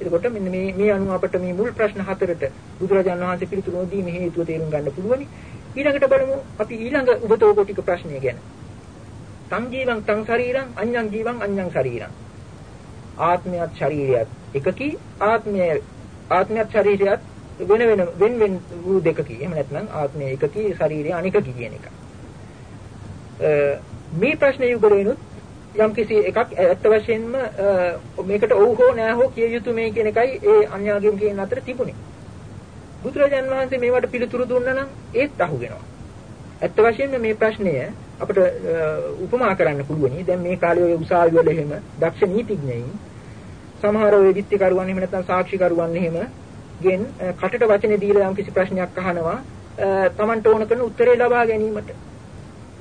එතකොට මෙන්න මේ මේ අනුව අපට මේ මුල් ප්‍රශ්න හතරට බුදුරජාණන් වහන්සේ පිළිතුරු දීමේ හේතුව තේරුම් ගන්න පුළුවනි. ඊළඟට බලමු අපි ඊළඟ උපතෝගෝටික ප්‍රශ්නය ගැන. සංජීවං තං ශරීරං අඤ්ඤං ජීවං අඤ්ඤං ශරීරං. ආත්මයත් ශරීරයත් එකකි ආත්මය ආත්මයත් ශරීරයත් වෙන වෙන වෙන වෙන වූ දෙකකි. එහෙම නැත්නම් ආත්මය එකකි ශරීරය අනිකකි කියන එක. මේ ප්‍රශ්න යුගලේනුත් යම් කිසි එකක් ඇත්ත වශයෙන්ම මේකට ඔව් හෝ නෑ හෝ කිය යුතු මේ කියන එකයි ඒ අන්‍යාගම් කියන අතර තිබුණේ. බුදුරජාන් වහන්සේ මේවට පිළිතුරු දුන්නා නම් ඒත් අහු වෙනවා. ඇත්ත වශයෙන්ම මේ ප්‍රශ්නය අපිට උපමා කරන්න පුළුවනි. දැන් මේ කාලේ ඔය උසාවි වල එහෙම දක්ෂ නීතිඥයින් සමහර ඔය විත්තිකරුවන් එහෙම නැත්නම් සාක්ෂිකරුවන් එහෙම ගෙන් කටට වචනේ දීලා යම් කිසි ප්‍රශ්නයක් අහනවා Tamanට ඕන කරන උත්තරේ ලබා ගැනීමට.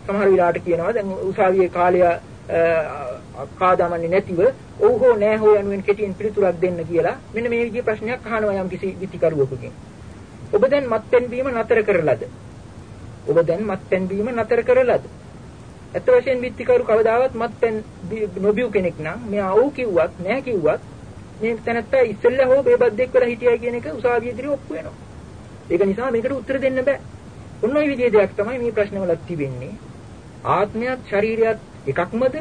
සමහර විලාට කියනවා දැන් උසාවියේ කාලය කාදාමන්නේ නැතිව ඔව් හෝ නෑ හෝ යනුවෙන් කෙටියෙන් පිළිතුරක් දෙන්න කියලා මෙන්න මේ විදිහේ ප්‍රශ්නයක් අහනවා යම් කිසි විත්තිකරුවෙකුගෙන්. ඔබ දැන් මත්පැන් බීම නතර කරලාද? ඔබ දැන් මත්පැන් බීම නතර කරලාද? ඇත්ත වශයෙන් විත්තිකරු කවදාවත් මත්පැන් නොබියු කෙනෙක් නම් මෙයා ඔව් කිව්වත් නෑ කිව්වත් මේ තැනත්තා ඉස්සෙල්ලා හෝ බේබද්දෙක් වෙලා හිටියයි කියන එක උසාවිය ඉදිරියේ ඔප්පු වෙනවා. ඒක නිසා මේකට උත්තර දෙන්න බෑ. ඔන්න ඔය විදිහේ දෙයක් තමයි මේ ප්‍රශ්නවල තිබෙන්නේ. ආත්මයත් ශරීරයත් එකක්මද?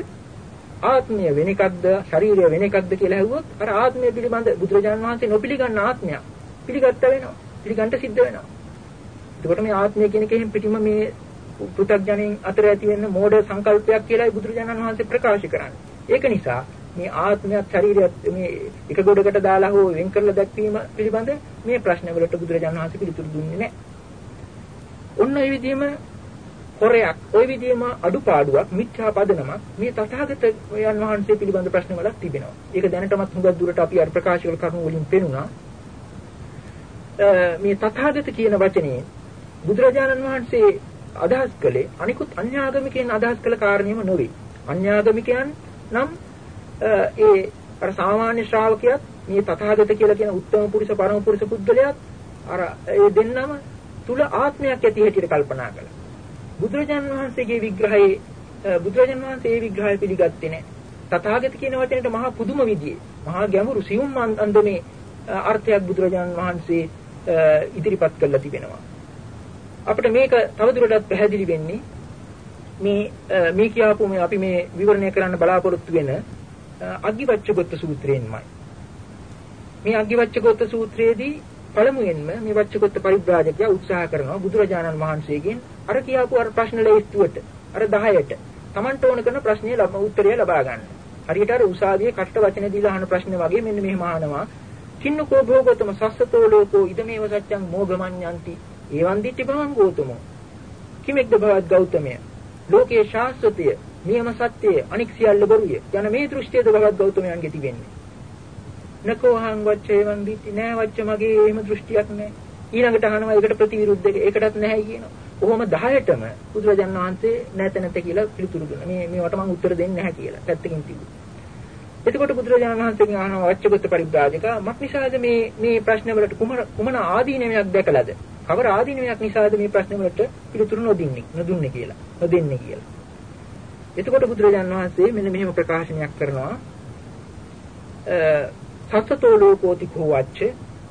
ආත්මය වෙන එකක්ද ශරීරය වෙන එකක්ද කියලා ඇහුවොත් අර ආත්මය පිළිබඳ බුදුරජාණන් වහන්සේ නොපිළිගන්න ආත්මයක් පිළිගත්ත වෙනවා. පිළිගන්න සිද්ධ වෙනවා. එතකොට මේ ආත්මය කියන එකෙන් පිටිම මේ පෘථග්ජනෙන් අතර ඇති වෙන මෝඩ සංකල්පයක් කියලායි බුදුරජාණන් වහන්සේ ප්‍රකාශ කරන්නේ. ඒක නිසා මේ ආත්මයත් ශරීරයත් මේ එක ගොඩකට දාලා හෝ වෙන් කරලා දැක්වීම පිළිබඳ මේ ප්‍රශ්නවලට බුදුරජාණන් වහන්සේ පිළිතුරු දුන්නේ නැහැ. ඔන්න ඒ විදිහම හොරයක්, ওই විදිහම අඩුපාඩුවක්, මිත්‍යා පදනමක් මේ තථාගතයන් වහන්සේ පිළිබඳ ප්‍රශ්නවලක් තිබෙනවා. ඒක දැනටමත් හුඟක් දුරට අපි අර ප්‍රකාශ කළ කරුණු වලින් පෙනුණා. මේ තථාගත කියන වචනේ බුදුරජාණන් වහන්සේ අදහස් කළේ අනිකුත් අන්‍යාගමිකයන් අදහස් කළ කාරණේම නොවේ. අන්‍යාගමිකයන් නම් ඒ අර සාමාන්‍ය ශ්‍රාවකයාත් මේ තථාගත කියලා කියන උත්තම පුරුෂ පරම පුරුෂ පුද්ගලයාත් අර ඒ දෙන්නම තුල ආත්මයක් ඇති හැටියට කල්පනා කළා. බුදුරජාන් වහන්සේගේ විග්‍රහයේ බුදුරජාන් වහන්සේ ඒ විග්‍රහය පිළිගත්තේ නැහැ. තථාගත කියන වචනෙට මහා පුදුම විදියේ මහා ගැඹුරු සියුම් අන්දමේ අර්ථයක් බුදුරජාණන් වහන්සේ ඉදිරිපත් කරලා තිබෙනවා. අපිට මේක තවදුරටත් පැහැදිලි වෙන්නේ මේ මේ කියාපු මේ අපි මේ විවරණය කරන්න බලාපොරොත්තු වෙන අග්ගිවච්ඡගොත්ත සූත්‍රයෙන්මයි. මේ අග්ගිවච්ඡගොත්ත සූත්‍රයේදී පළමුවෙන්ම මේ වච්ඡගොත්ත පරිබ්‍රාජකයා උත්සාහ කරනවා බුදුරජාණන් වහන්සේගෙන් අර කියාපු අර ප්‍රශ්න ලැයිස්තුවට අර 10ට Tamanට ඕන කරන ප්‍රශ්නේ ලබ උත්තරය ලබා ගන්න. හරියට අර උසාවියේ කට්ට වචන දීලා අහන ප්‍රශ්න වගේ මෙන්න මෙහෙම අහනවා. කින්නකෝ භෝගතම සස්සතෝ ලෝකෝ ඉදමේව සත්‍යං මෝගමඤ්ඤಂತಿ එවං දිට්ඨි භවං ගෝතමෝ. කිමෙක්ද භවත් ගෞතමය? ලෝකේ ශාස්ත්‍රය නියම සත්‍යය අනික් සියල්ල බොරුය. යන මේ දෘෂ්ටියද භවත් ගෞතමයන්ගේ තිබෙන්නේ. නකෝ අහං වච්චේ වං දිට්ඨි නෑ වච්ච මගේ එහෙම දෘෂ්ටියක් නෑ. ඊළඟට අහනවා ඒකට ප්‍රතිවිරුද්ධ එක ඒකටත් නැහැ කියනවා. කොහොම 10ටම බුදුරජාණන් වහන්සේ නැත නැත කියලා පිළිතුරු දුන්නා. මේ මේවට මම උත්තර දෙන්නේ නැහැ කියලා. පැත්තකින් තිබුණා. එතකොට බුදුරජාණන් වහන්සේගෙන් අහනවා වච්චගත පරිබ්‍රාජක මක් නිසාද මේ මේ ප්‍රශ්න වලට කුමන කුමන ආදීනමයක් දැකලාද? කවර ආදීනමයක් නිසාද මේ ප්‍රශ්න වලට පිළිතුරු නොදින්නේ නොදුන්නේ කියලා. නොදෙන්නේ කියලා. එතකොට බුදුරජාණන් වහන්සේ මෙන්න මෙහෙම ප්‍රකාශනයක් කරනවා. සත්තතෝ ලෝකෝති කෝවච්ච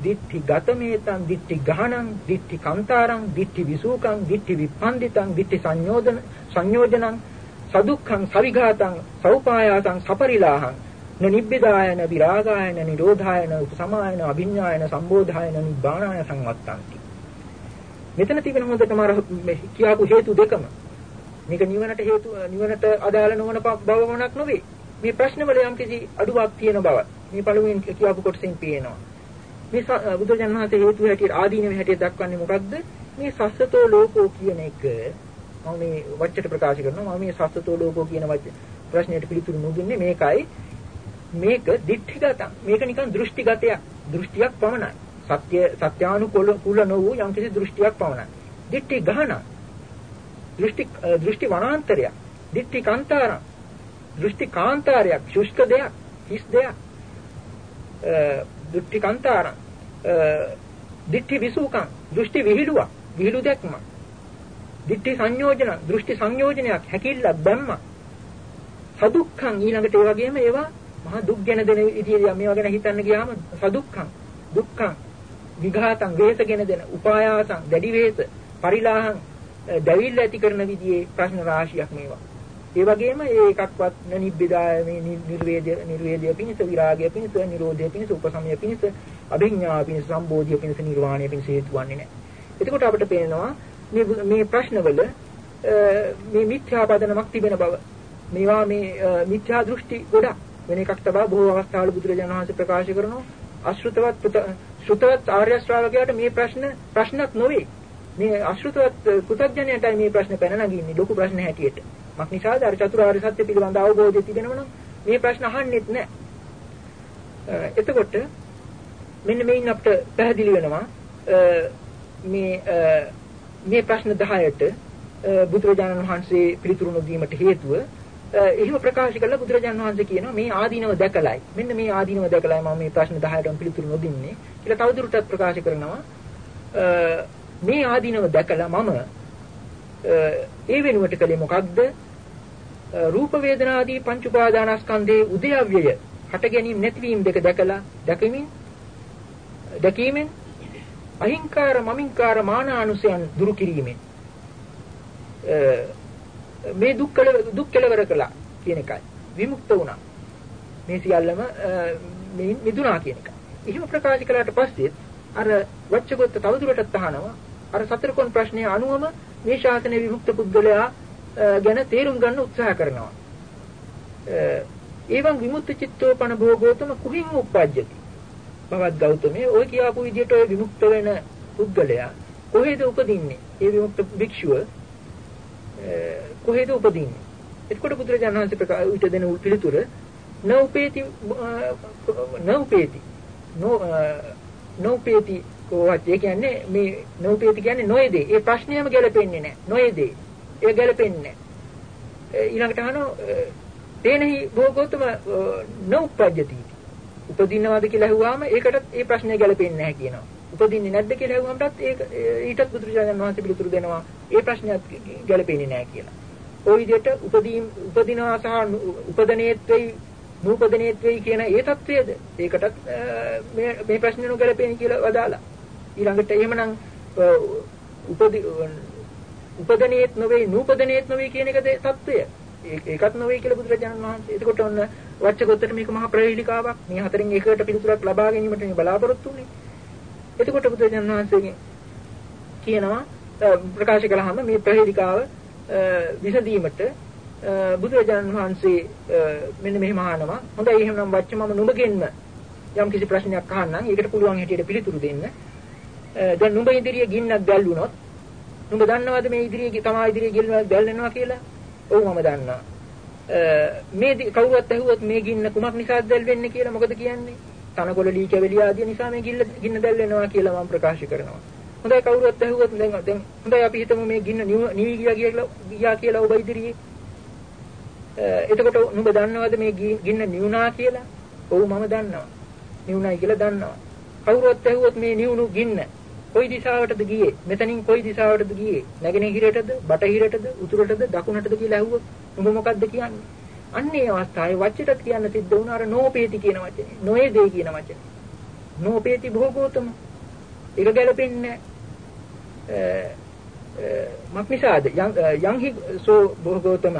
දිට්ඨි ගතමේතං දිට්ඨි ගහනං දිට්ඨි කන්තාරං දිට්ඨි විසූකං දිට්ඨි විපන්දිතං දිට්ඨි සංයෝජන සංයෝජනං සදුක්ඛං සවිඝාතං සෞපායාසං සපරිලාහං නිබ්බිදායන විරාගායන නිරෝධායන උපසමායන අභිඥායන සම්බෝධායන නිබ්බානාය සංවත්තන්ති. මෙතන තිබෙන හොඳටම අර කියාපු හේතු දෙකම. මේක නිවනට හේතු නිවනට අදාළ නොවන බවමනක් නොවේ. මේ ප්‍රශ්නවල යම්කිසි අඩුවක් තියෙන බව මේ පළමුවෙන් කියාපු කොටසෙන් පේනවා. මේ බුදුරජාණන් වහන්සේ හේතු හැටියට ආදීනව හැටියට දක්වන්නේ මොකක්ද මේ සස්සතෝ ලෝකෝ කියන එක මම මේ වචට ප්‍රකාශ කරනවා. මම මේ සස්සතෝ ලෝකෝ කියන වචන ප්‍රශ්නයට පිළිතුරු නොදුන්නේ මේකයි. මේක දිඨිගත මේක නිකන් දෘෂ්ටිගතයක්. දෘෂ්ටියක් පමණයි. සත්‍ය සත්‍යානුකූල කුල නොවූ යම්කිසි දෘෂ්ටියක් පමණයි. දිඨි ගහන. දෘෂ්ටි දෘෂ්ටි වනාන්තරයක්. දිඨි කාන්තාරම් දෘෂ්ටි කාන්තාරයක්. ශුෂ්ක දෙයක්. හිස් දෙයක්. දෘෂ්ටි කාන්තාරම් දිට්ඨි විසුකම් දෘෂ්ටි විහිළුවක්. විහිළු දැක්ම දිට්ඨි සංයෝජන. දෘෂ්ටි සංයෝජනයක්. හැකිල්ලක් බැම්ම සදුක්ඛං. ඊළඟට ඒ වගේම ඒවා මහා දුක් ගැන දෙන විදියට මේවා ගැන හිතන්න ගියාම සදුක්ඛං දුක්ඛං විඝාතං වේසගෙන දෙන උපායාසං දැඩි වේස පරිලාහං දැවිල්ල ඇති කරන විදිහේ ප්‍රශ්න රාශියක් මේවා ඒ වගේම ඒ එකක්වත් නිබ්බිදාය මේ නිර්වේදය නිර්වේදය පිණිස විරාගය පිණිස නිරෝධය පිණිස උපසමය පිණිස අභිඥා පිණිස සම්බෝධිය පිණිස නිර්වාණය පිණිස හේතු වන්නේ නැහැ. එතකොට අපිට පේනවා මේ මේ ප්‍රශ්නවල මේ මිත්‍යා පදනමක් තිබෙන බව. මේවා මේ මිත්‍යා දෘෂ්ටි ගොඩක් වෙන එකක් තමයි බොහෝ අවස්ථාවල බුදුරජාණන් වහන්සේ ප්‍රකාශ කරනවා අශෘතවත් ශ්‍රුතවත් ආර්ය ශ්‍රාවකයාට මේ ප්‍රශ්න ප්‍රශ්නක් නොවේ. මේ අශෘතවත් පුතග්ජනයටයි මේ ප්‍රශ්න පැන නගින්නේ ලොකු ප්‍රශ්න හැටියට. මක් නිසාද අර චතුරාර්ය සත්‍ය පිළිබඳ අවබෝධය තිබෙනවනම් මේ ප්‍රශ්න අහන්නෙත් නැහැ. එතකොට මෙන්න මේන් අපිට පැහැදිලි වෙනවා මේ මේ ප්‍රශ්න 10ට බුදුරජාණන් වහන්සේ පිළිතුරු නොදීමට හේතුව එහෙම ප්‍රකාශ කළා බුදුරජාණන් වහන්සේ කියනවා මේ ආදීනව දැකලයි. මෙන්න මේ ආදීනව දැකලයි මම මේ ප්‍රශ්න 10ටම පිළිතුරු නොදින්නේ කියලා තවදුරටත් ප්‍රකාශ කරනවා. මේ ආදීනව දැකලා මම ඒ වෙනුවට කළේ මොකක්ද? රූප වේදනාදී පංච උපාදානස්කන්ධයේ උදයව්‍යය හට ගැනීම නැතිවීම දෙක දැකලා දැකීමෙන් දැකීමෙන් අහිංකාර මමින්කාර මානානුසයන් දුරු කිරීමෙන්. මේ දුක් දුක් කෙලවර කළා කියන එකයි විමුක්ත වුණා මේ සියල්ලම මිදුණා කියන එකයි. එහෙම ප්‍රකාශ කළාට පස්සේ අර වච්චගොත්ත තවදුරටත් අහනවා අර සතරකොන් ප්‍රශ්නයේ අනුවම මේ ශාසනයේ විමුක්ත පුද්ගලයා ගැන තේරුම් ගන්න උත්සාහ කරනවා. ඒවන් විමුක්ත චිත්තෝපන භෝගෝතම කුහින් උප්පජ්ජති. බවත් ගෞතමේ ඔය කියාපු විදිහට ඔය විමුක්ත වෙන පුද්ගලයා කොහෙද උපදින්නේ? ඒ විමුක්ත භික්ෂුව කොහෙද උපදින්නේ? එතකොට බුදුරජාණන් වහන්සේ ප්‍රකාශ දෙන පිළිතුර නෝපේති නෝපේති නෝපේති කොහොමද ඒ කියන්නේ මේ නෝපේති කියන්නේ නොයේදී. ඒ ප්‍රශ්නයම ගැලපෙන්නේ නැහැ. නොයේදී. ඒ ගැලපෙන්නේ ඊළඟට අහනවා තේනහි භෝගෝතම නෝපජ්ජති උපදින්නවද කියලා අහුවාම ඒකටත් ඒ ප්‍රශ්නේ ගැලපෙන්නේ නැහැ කියනවා උපදින්නේ නැද්ද කියලා අහුවමටත් ඒක ඊටත් බුදුරජාණන් වහන්සේ පිළිතුරු දෙනවා ඒ ප්‍රශ්නයත් ගැලපෙන්නේ නැහැ කියලා ওই විදිහට උපදීම් උපදිනවා සහ උපදනේත් වෙයි නූපදනේත් වෙයි කියන ඒ தත්වයේද ඒකටත් මේ මේ ප්‍රශ්නේ නොගැලපෙන කියලා වදාලා. ඊළඟට එහෙමනම් උපදී උපදනේත් නොවේ නූපදනේත් නොවේ කියන එකද தත්වය ඒකත් නොවේ කියලා බුදුරජාණන් වහන්සේ. එතකොට ඔන්න වච්චගොත්තර මේක මහා ප්‍රවේලිකාවක් මේ හතරෙන් එකකට පිළිතුරක් ලබා ගැනීමට මේ බලාපොරොත්තු වෙන්නේ එතකොට බුදුරජාණන් වහන්සේගෙන් කියනවා ප්‍රකාශ කළාම මේ ප්‍රවේලිකාව විසඳීමට බුදුරජාණන් වහන්සේ මෙන්න මෙහෙම අහනවා. හොඳයි එහෙනම් වච්ච මම නුඹගෙන්ම යම් කිසි ප්‍රශ්නයක් අහන්නම්. ඒකට පුළුවන් හැටියට පිළිතුරු දෙන්න. දැන් නුඹ ඉදිරියේ ගින්නක් දැල්ුණොත් නුඹ දන්නවද මේ ඉදිරියේ තමා ඉදිරියේ ගින්නක් දැල්වෙනවා කියලා? ඔව් මම දන්නවා. මේ කවුරුත් ඇහුවොත් මේ ගින්න කුමක් නිසාද දැල්වෙන්නේ කියලා මොකද කියන්නේ? තනකොළ ලී කැවිලි ආදී නිසා මේ ගින්න ගින්න දැල්වෙනවා කියලා මම ප්‍රකාශ කරනවා. හොඳයි කවුරුත් ඇහුවොත් දැන් දැන් හොඳයි අපි හිතමු මේ ගින්න නිවි ගියා කියලා ගියා කියලා ඔබ ඉදිරියේ එතකොට නුඹ දන්නවද මේ ගින්න නිවුණා කියලා? ඔව් මම දන්නවා. නිවුණයි කියලා දන්නවා. කවුරුත් ඇහුවොත් මේ නිවුණු ගින්න කොයි දිශාවටද ගියේ? මෙතනින් කොයි දිශාවටද ගියේ? නැගෙනහිරටද, බටහිරටද, උතුරටද, දකුණටද කියලා ඇහුවොත් නුඹ මොකද්ද කියන්නේ? අන්න ඒ අවස්ථාවේ වච්චයට කියන්න සිද්ධ වුණ අර නෝපේති කියන වචනේ. නොයේ දේ කියන වචනේ. නෝපේති භෝගෝතම. ඒක ගැලපෙන්නේ මක්නිසාද? යං හි සෝ භෝගෝතම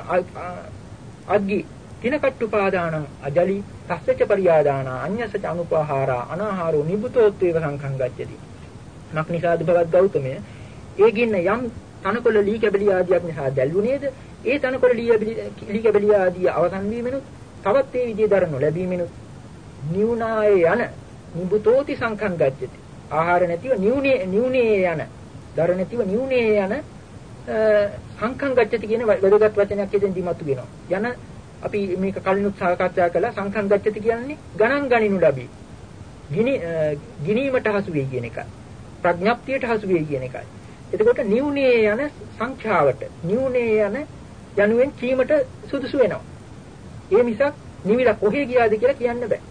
අග්ගි තිනකට්ටුපාදානං අජලි තස්සච පරියාදාන අඤ්ඤසච අනුපහාරා අනාහාරෝ නිබුතෝත්වේව සංඛං ගච්ඡති. මක්නිසාද භවත් ගෞතමය? ඒ ගින්න යම් තනකොළ ලී කැබලි ආදියක් නිසා දැල්ුණේද ඒ තනකොළ ලී කැබලි ආදිය අවසන් වීමෙනුත් තවත් ඒ විදිහේ දරනු ලැබීමෙනුත් නිවුනායේ යන නිබුතෝති සංඛං ගච්ඡති. ආහාර නැතිව නිවුනේ නිවුනේ යන දර නැතිව නිවුනේ යන සංඛං ගච්ඡති කියන වැදගත් වචනයක් එතෙන් දිමතු වෙනවා. යන අපි මේක කලිනුත් සාකච්ඡා කළා සංඛං ගච්ඡති කියන්නේ ගණන් ගනිනු ලැබී. ගිනි ගිනීමට හසු වෙයි කියන එකයි. ප්‍රඥප්තියට හසු වෙයි කියන එකයි. එතකොට නිවුනේ යන සංඛ්‍යාවට නිවුනේ යන යනුවෙන් කීමට සුදුසු වෙනවා. ඒ මිසක් නිවිලා කොහේ ගියාද කියලා කියන්න බෑ.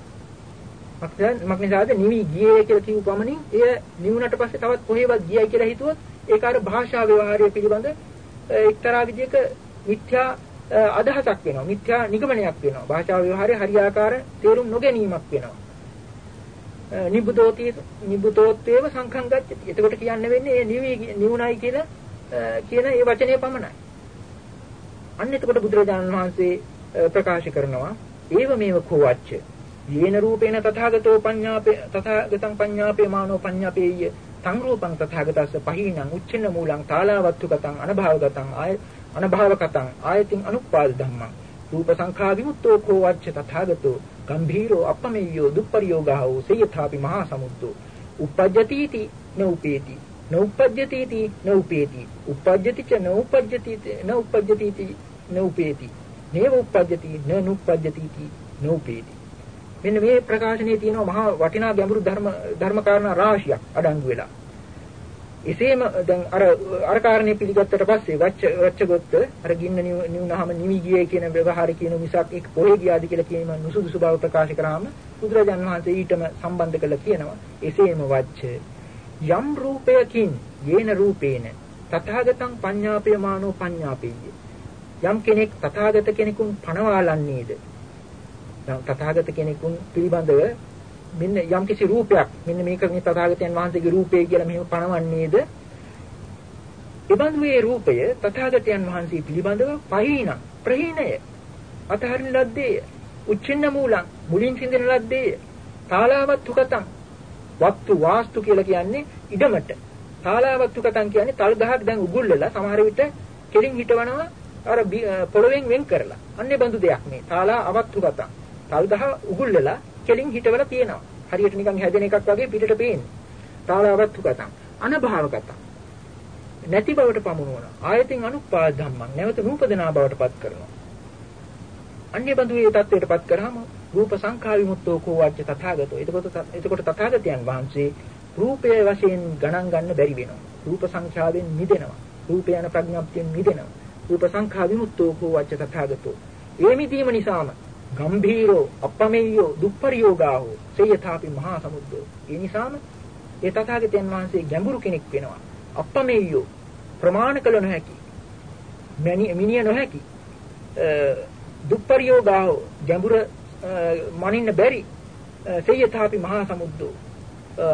මක්නිසාද? නිවි ගියේ කියලා කියු පමණින් එය නිවුනට පස්සේ තවත් කොහෙවත් ගියයි කියලා හිතුවොත් ඒක අර භාෂා ව්‍යවහාරය පිළිබඳ එක්තරා විදිහක මිත්‍යා අදහසක් වෙනවා. මිත්‍යා නිගමනයක් වෙනවා. භාෂා ව්‍යවහාරයේ හරියාකාර තේරුම් නොගැනීමක් වෙනවා. නිබුතෝති නිබුතෝත්වේව සංඛං ගච්ඡති එතකොට කියන්න වෙන්නේ ඒ නිවි නිවුණයි කියලා කියන ඒ වචනේ පමණයි. අන්න එතකොට බුදුරජාණන් වහන්සේ ප්‍රකාශ කරනවා ඒව මේව කෝවච්ච යේන රූපේන තථාගතෝ පඤ්ඤාපේ තථාගතං පඤ්ඤාපේ මානෝ පඤ්ඤාපේය. සංරූපං තථාගතස්ස පහිනං උච්චන මූලං තාලාවත්තුගතං අනභාවගතං ආය අනභාවකතං ආයතින් අනුපාද ධම්මං. රූප සංඛා විමුක්තෝ කෝ වච්ච තථාගතෝ ගම්භීරෝ අපමෙය්‍යෝ දුප්පරියෝගාහෝ සේයථාපි මහා සමුද්දෝ. uppajjati නෝපේති. නෝපජ්ජති නෝපේති. uppajjati ච නෝපජ්ජති නෝපජ්ජති නෝපේති. නේව uppajjati නනුපජ්ජති නෝපේති. මෙන්න මේ ප්‍රකාශනයේ තියෙන මහා වටිනා ගැඹුරු ධර්ම ධර්ම කාරණා රාශියක් අඩංගු වෙලා. එසේම දැන් අර අර කාරණේ පිළිගත්තට පස්සේ වච්ච වච්චගොත්ත අර ගින්න නිවුනහම නිවි ගියේ කියන ව්‍යවහාර කියන මිසක් ඒක කොහේ ගියාද කියලා කියන නුසුදුසු බව ප්‍රකාශ කරාම බුදුරජාන් වහන්සේ ඊටම සම්බන්ධ කරලා කියනවා එසේම වච්ච. යම් රූපයකින් යේන රූපේන තථාගතං පඤ්ඤාපයමානෝ පඤ්ඤාපෙය්‍ය. යම් කෙනෙක් තථාගත කෙනෙකුන් පණවාලන්නේද තථාගත කෙනෙකුන් පිළිබඳව මෙන්න යම්කිසි රූපයක් මෙන්න මේක මේ තථාගතයන් වහන්සේගේ රූපය කියලා මෙහෙම පනවන්නේද? එබඳු ඒ රූපය තථාගතයන් වහන්සේ පිළිබඳව පහීන ප්‍රහීනය අතහරින ලද්දේ උච්චින්න මූලං මුලින් සිඳින ලද්දේ තාලාවත්තු කතං වත්තු වාස්තු කියලා කියන්නේ ඉඩමට. තාලාවත්තු කතං කියන්නේ තල් ගහක් දැන් උගුල්ලලා සමහර විට කෙලින් හිටවනවා අර පොළවෙන් වෙන් කරලා. අන්නේ බඳු දෙයක් මේ. තාලා අවත්තු කතං. තල්ගහ උගුල් වෙලා කෙලින් හිටවල තියෙනවා. හරියට නිකන් හැදෙන එකක් වගේ පිටට පේන්නේ. තාලාවත්තු කතං අනභාව කතං. නැති බවට පමුණුවන. ආයතින් අනුපාද ධම්මං නැවත රූපදනා බවට පත් කරනවා. අන්‍ය බඳු මේ தත්වයට පත් කරාම රූප සංඛා විමුක්තෝ කෝවච්ච තථාගතෝ. එතකොට එතකොට තථාගතයන් වහන්සේ රූපය වශයෙන් ගණන් ගන්න බැරි වෙනවා. රූප සංඛ්‍යාවෙන් මිදෙනවා. රූපය යන ප්‍රඥාප්තියෙන් මිදෙනවා. රූප සංඛා විමුක්තෝ කෝවච්ච තථාගතෝ. ඒ මිදීම නිසාම ගම්භීරෝ අපමෙය්‍යෝ දුප්පරියෝගාහෝ සේයථාපි මහා සමුද්දෝ. ඒ නිසාම ඒ තථාගතයන් වහන්සේ ගැඹුරු කෙනෙක් වෙනවා. අපමෙය්‍යෝ ප්‍රමාණ කළ නොහැකි මිනිය නොහැකි දුප්පරියෝගාහෝ ගැඹුර මනින්න බැරි සේයථාපි මහා සමුද්දෝ.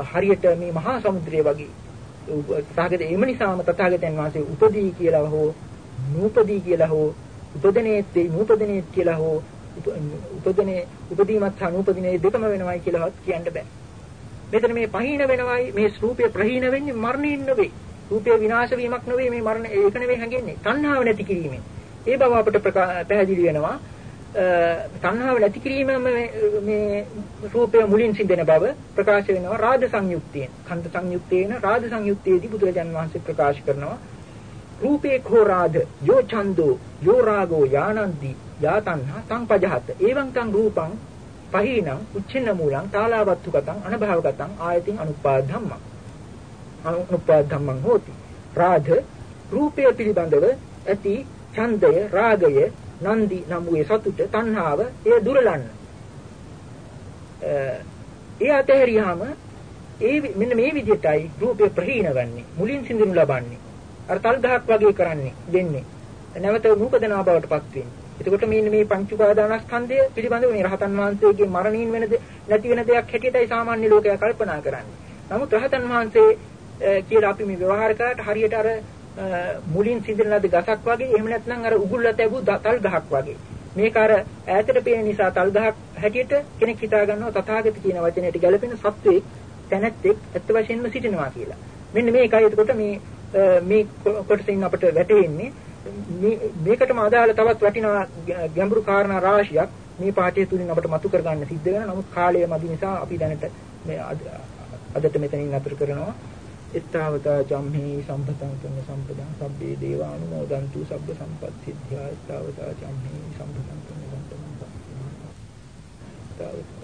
හරියට මේ මහා සමුද්‍රය වගේ තථාගත එම නිසාම තථාගතයන් වහන්සේ උපදී කියලා හෝ නූපදී කියලා හෝ උපදිනේත් නූපදිනේත් කියලා හෝ උපදිනේ උපදීමත් සහ නූපදිනේ දෙකම වෙනවයි කියලාවත් කියන්න බෑ. මෙතන මේ පහීන වෙනවයි මේ රූපය ප්‍රහීන වෙන්නේ මරණයෙන් නෙවෙයි. රූපය විනාශ වීමක් නෙවෙයි මේ මරණ ඒක නෙවෙයි හැඟෙන්නේ. තණ්හාව නැති කිරීමෙන්. ඒ බව අපිට පැහැදිලි වෙනවා. තණ්හාව නැති කිරීමම මේ රූපය මුලින් සිදෙන බව ප්‍රකාශ වෙනවා රාජ සංයුක්තියෙන්. කන්ද සංයුක්තේන රාජ සංයුක්තයේදී බුදුරජාන් වහන්සේ ප්‍රකාශ කරනවා රූපේ khෝ රාජ යෝ ඡන්தோ යෝ රාගෝ යානන්ති යාතන්හා සංපජහත එවං තං රූපං පහීනං උච්චින්න මූලං තාලාවත්තු කතං අනභවගතං ආයතින් අනුපාද ධම්මං අනුපාද ධම්මං හෝති රාජ රූපය පිළිබඳව ඇති ඡන්දය රාගය නන්දි නම් වූ සතුට තණ්හාව එය දුරලන්න. ඒ අතහැරියාම ඒ මෙන්න මේ විදිහටයි රූපය ප්‍රහීන වෙන්නේ. මුලින් සිඳුනු ලබන්නේ. අර තල් ගහක් වගේ කරන්නේ දෙන්නේ. නැවත නූපදනා බවට පත් වෙන්නේ. එතකොට මේ මේ පංච උපාදානස්කන්ධය පිළිබඳව මේ රහතන් වහන්සේගේ මරණින් වෙන නැති වෙන දෙයක් හැටියටයි සාමාන්‍ය ලෝකයා කල්පනා කරන්නේ. නමුත් රහතන් වහන්සේ කියලා අපි මේ ව්‍යවහාර කරාට හරියට අර මුලින් සිඳින ලද ගසක් වගේ එහෙම නැත්නම් අර උගුල්ල තැබු තල් ගහක් වගේ. මේක අර ඈතට පේන නිසා තල් ගහක් හැටියට කෙනෙක් හිතා ගන්නවා තථාගත කියන වචනයට ගැලපෙන සත්වෙක් තැනැත්තෙක් ඇත්ත වශයෙන්ම සිටිනවා කියලා. මෙන්න මේකයි. එතකොට මේ මේ කොටසින් අපිට වැටෙන්නේ මේකටම අදාළ තවත් වටිනා ගැඹුරු කාරණා රාශියක් මේ පාඩය තුලින් අපිට මතු කරගන්න සිද්ධ වෙනවා. නමුත් කාලය මදි නිසා අපි දැනට මේ අදට මෙතනින් අතර කරනවා. එත්තාවතා චම්හි සම්පතං පුඤ්ඤ සම්පදං සබ්බේ දේවානුමෝදන්තු සබ්බ සම්පත්තිද්ධා එත්තාවතා චම්හි සම්පතං පුඤ්ඤ සම්පදං සබ්බේ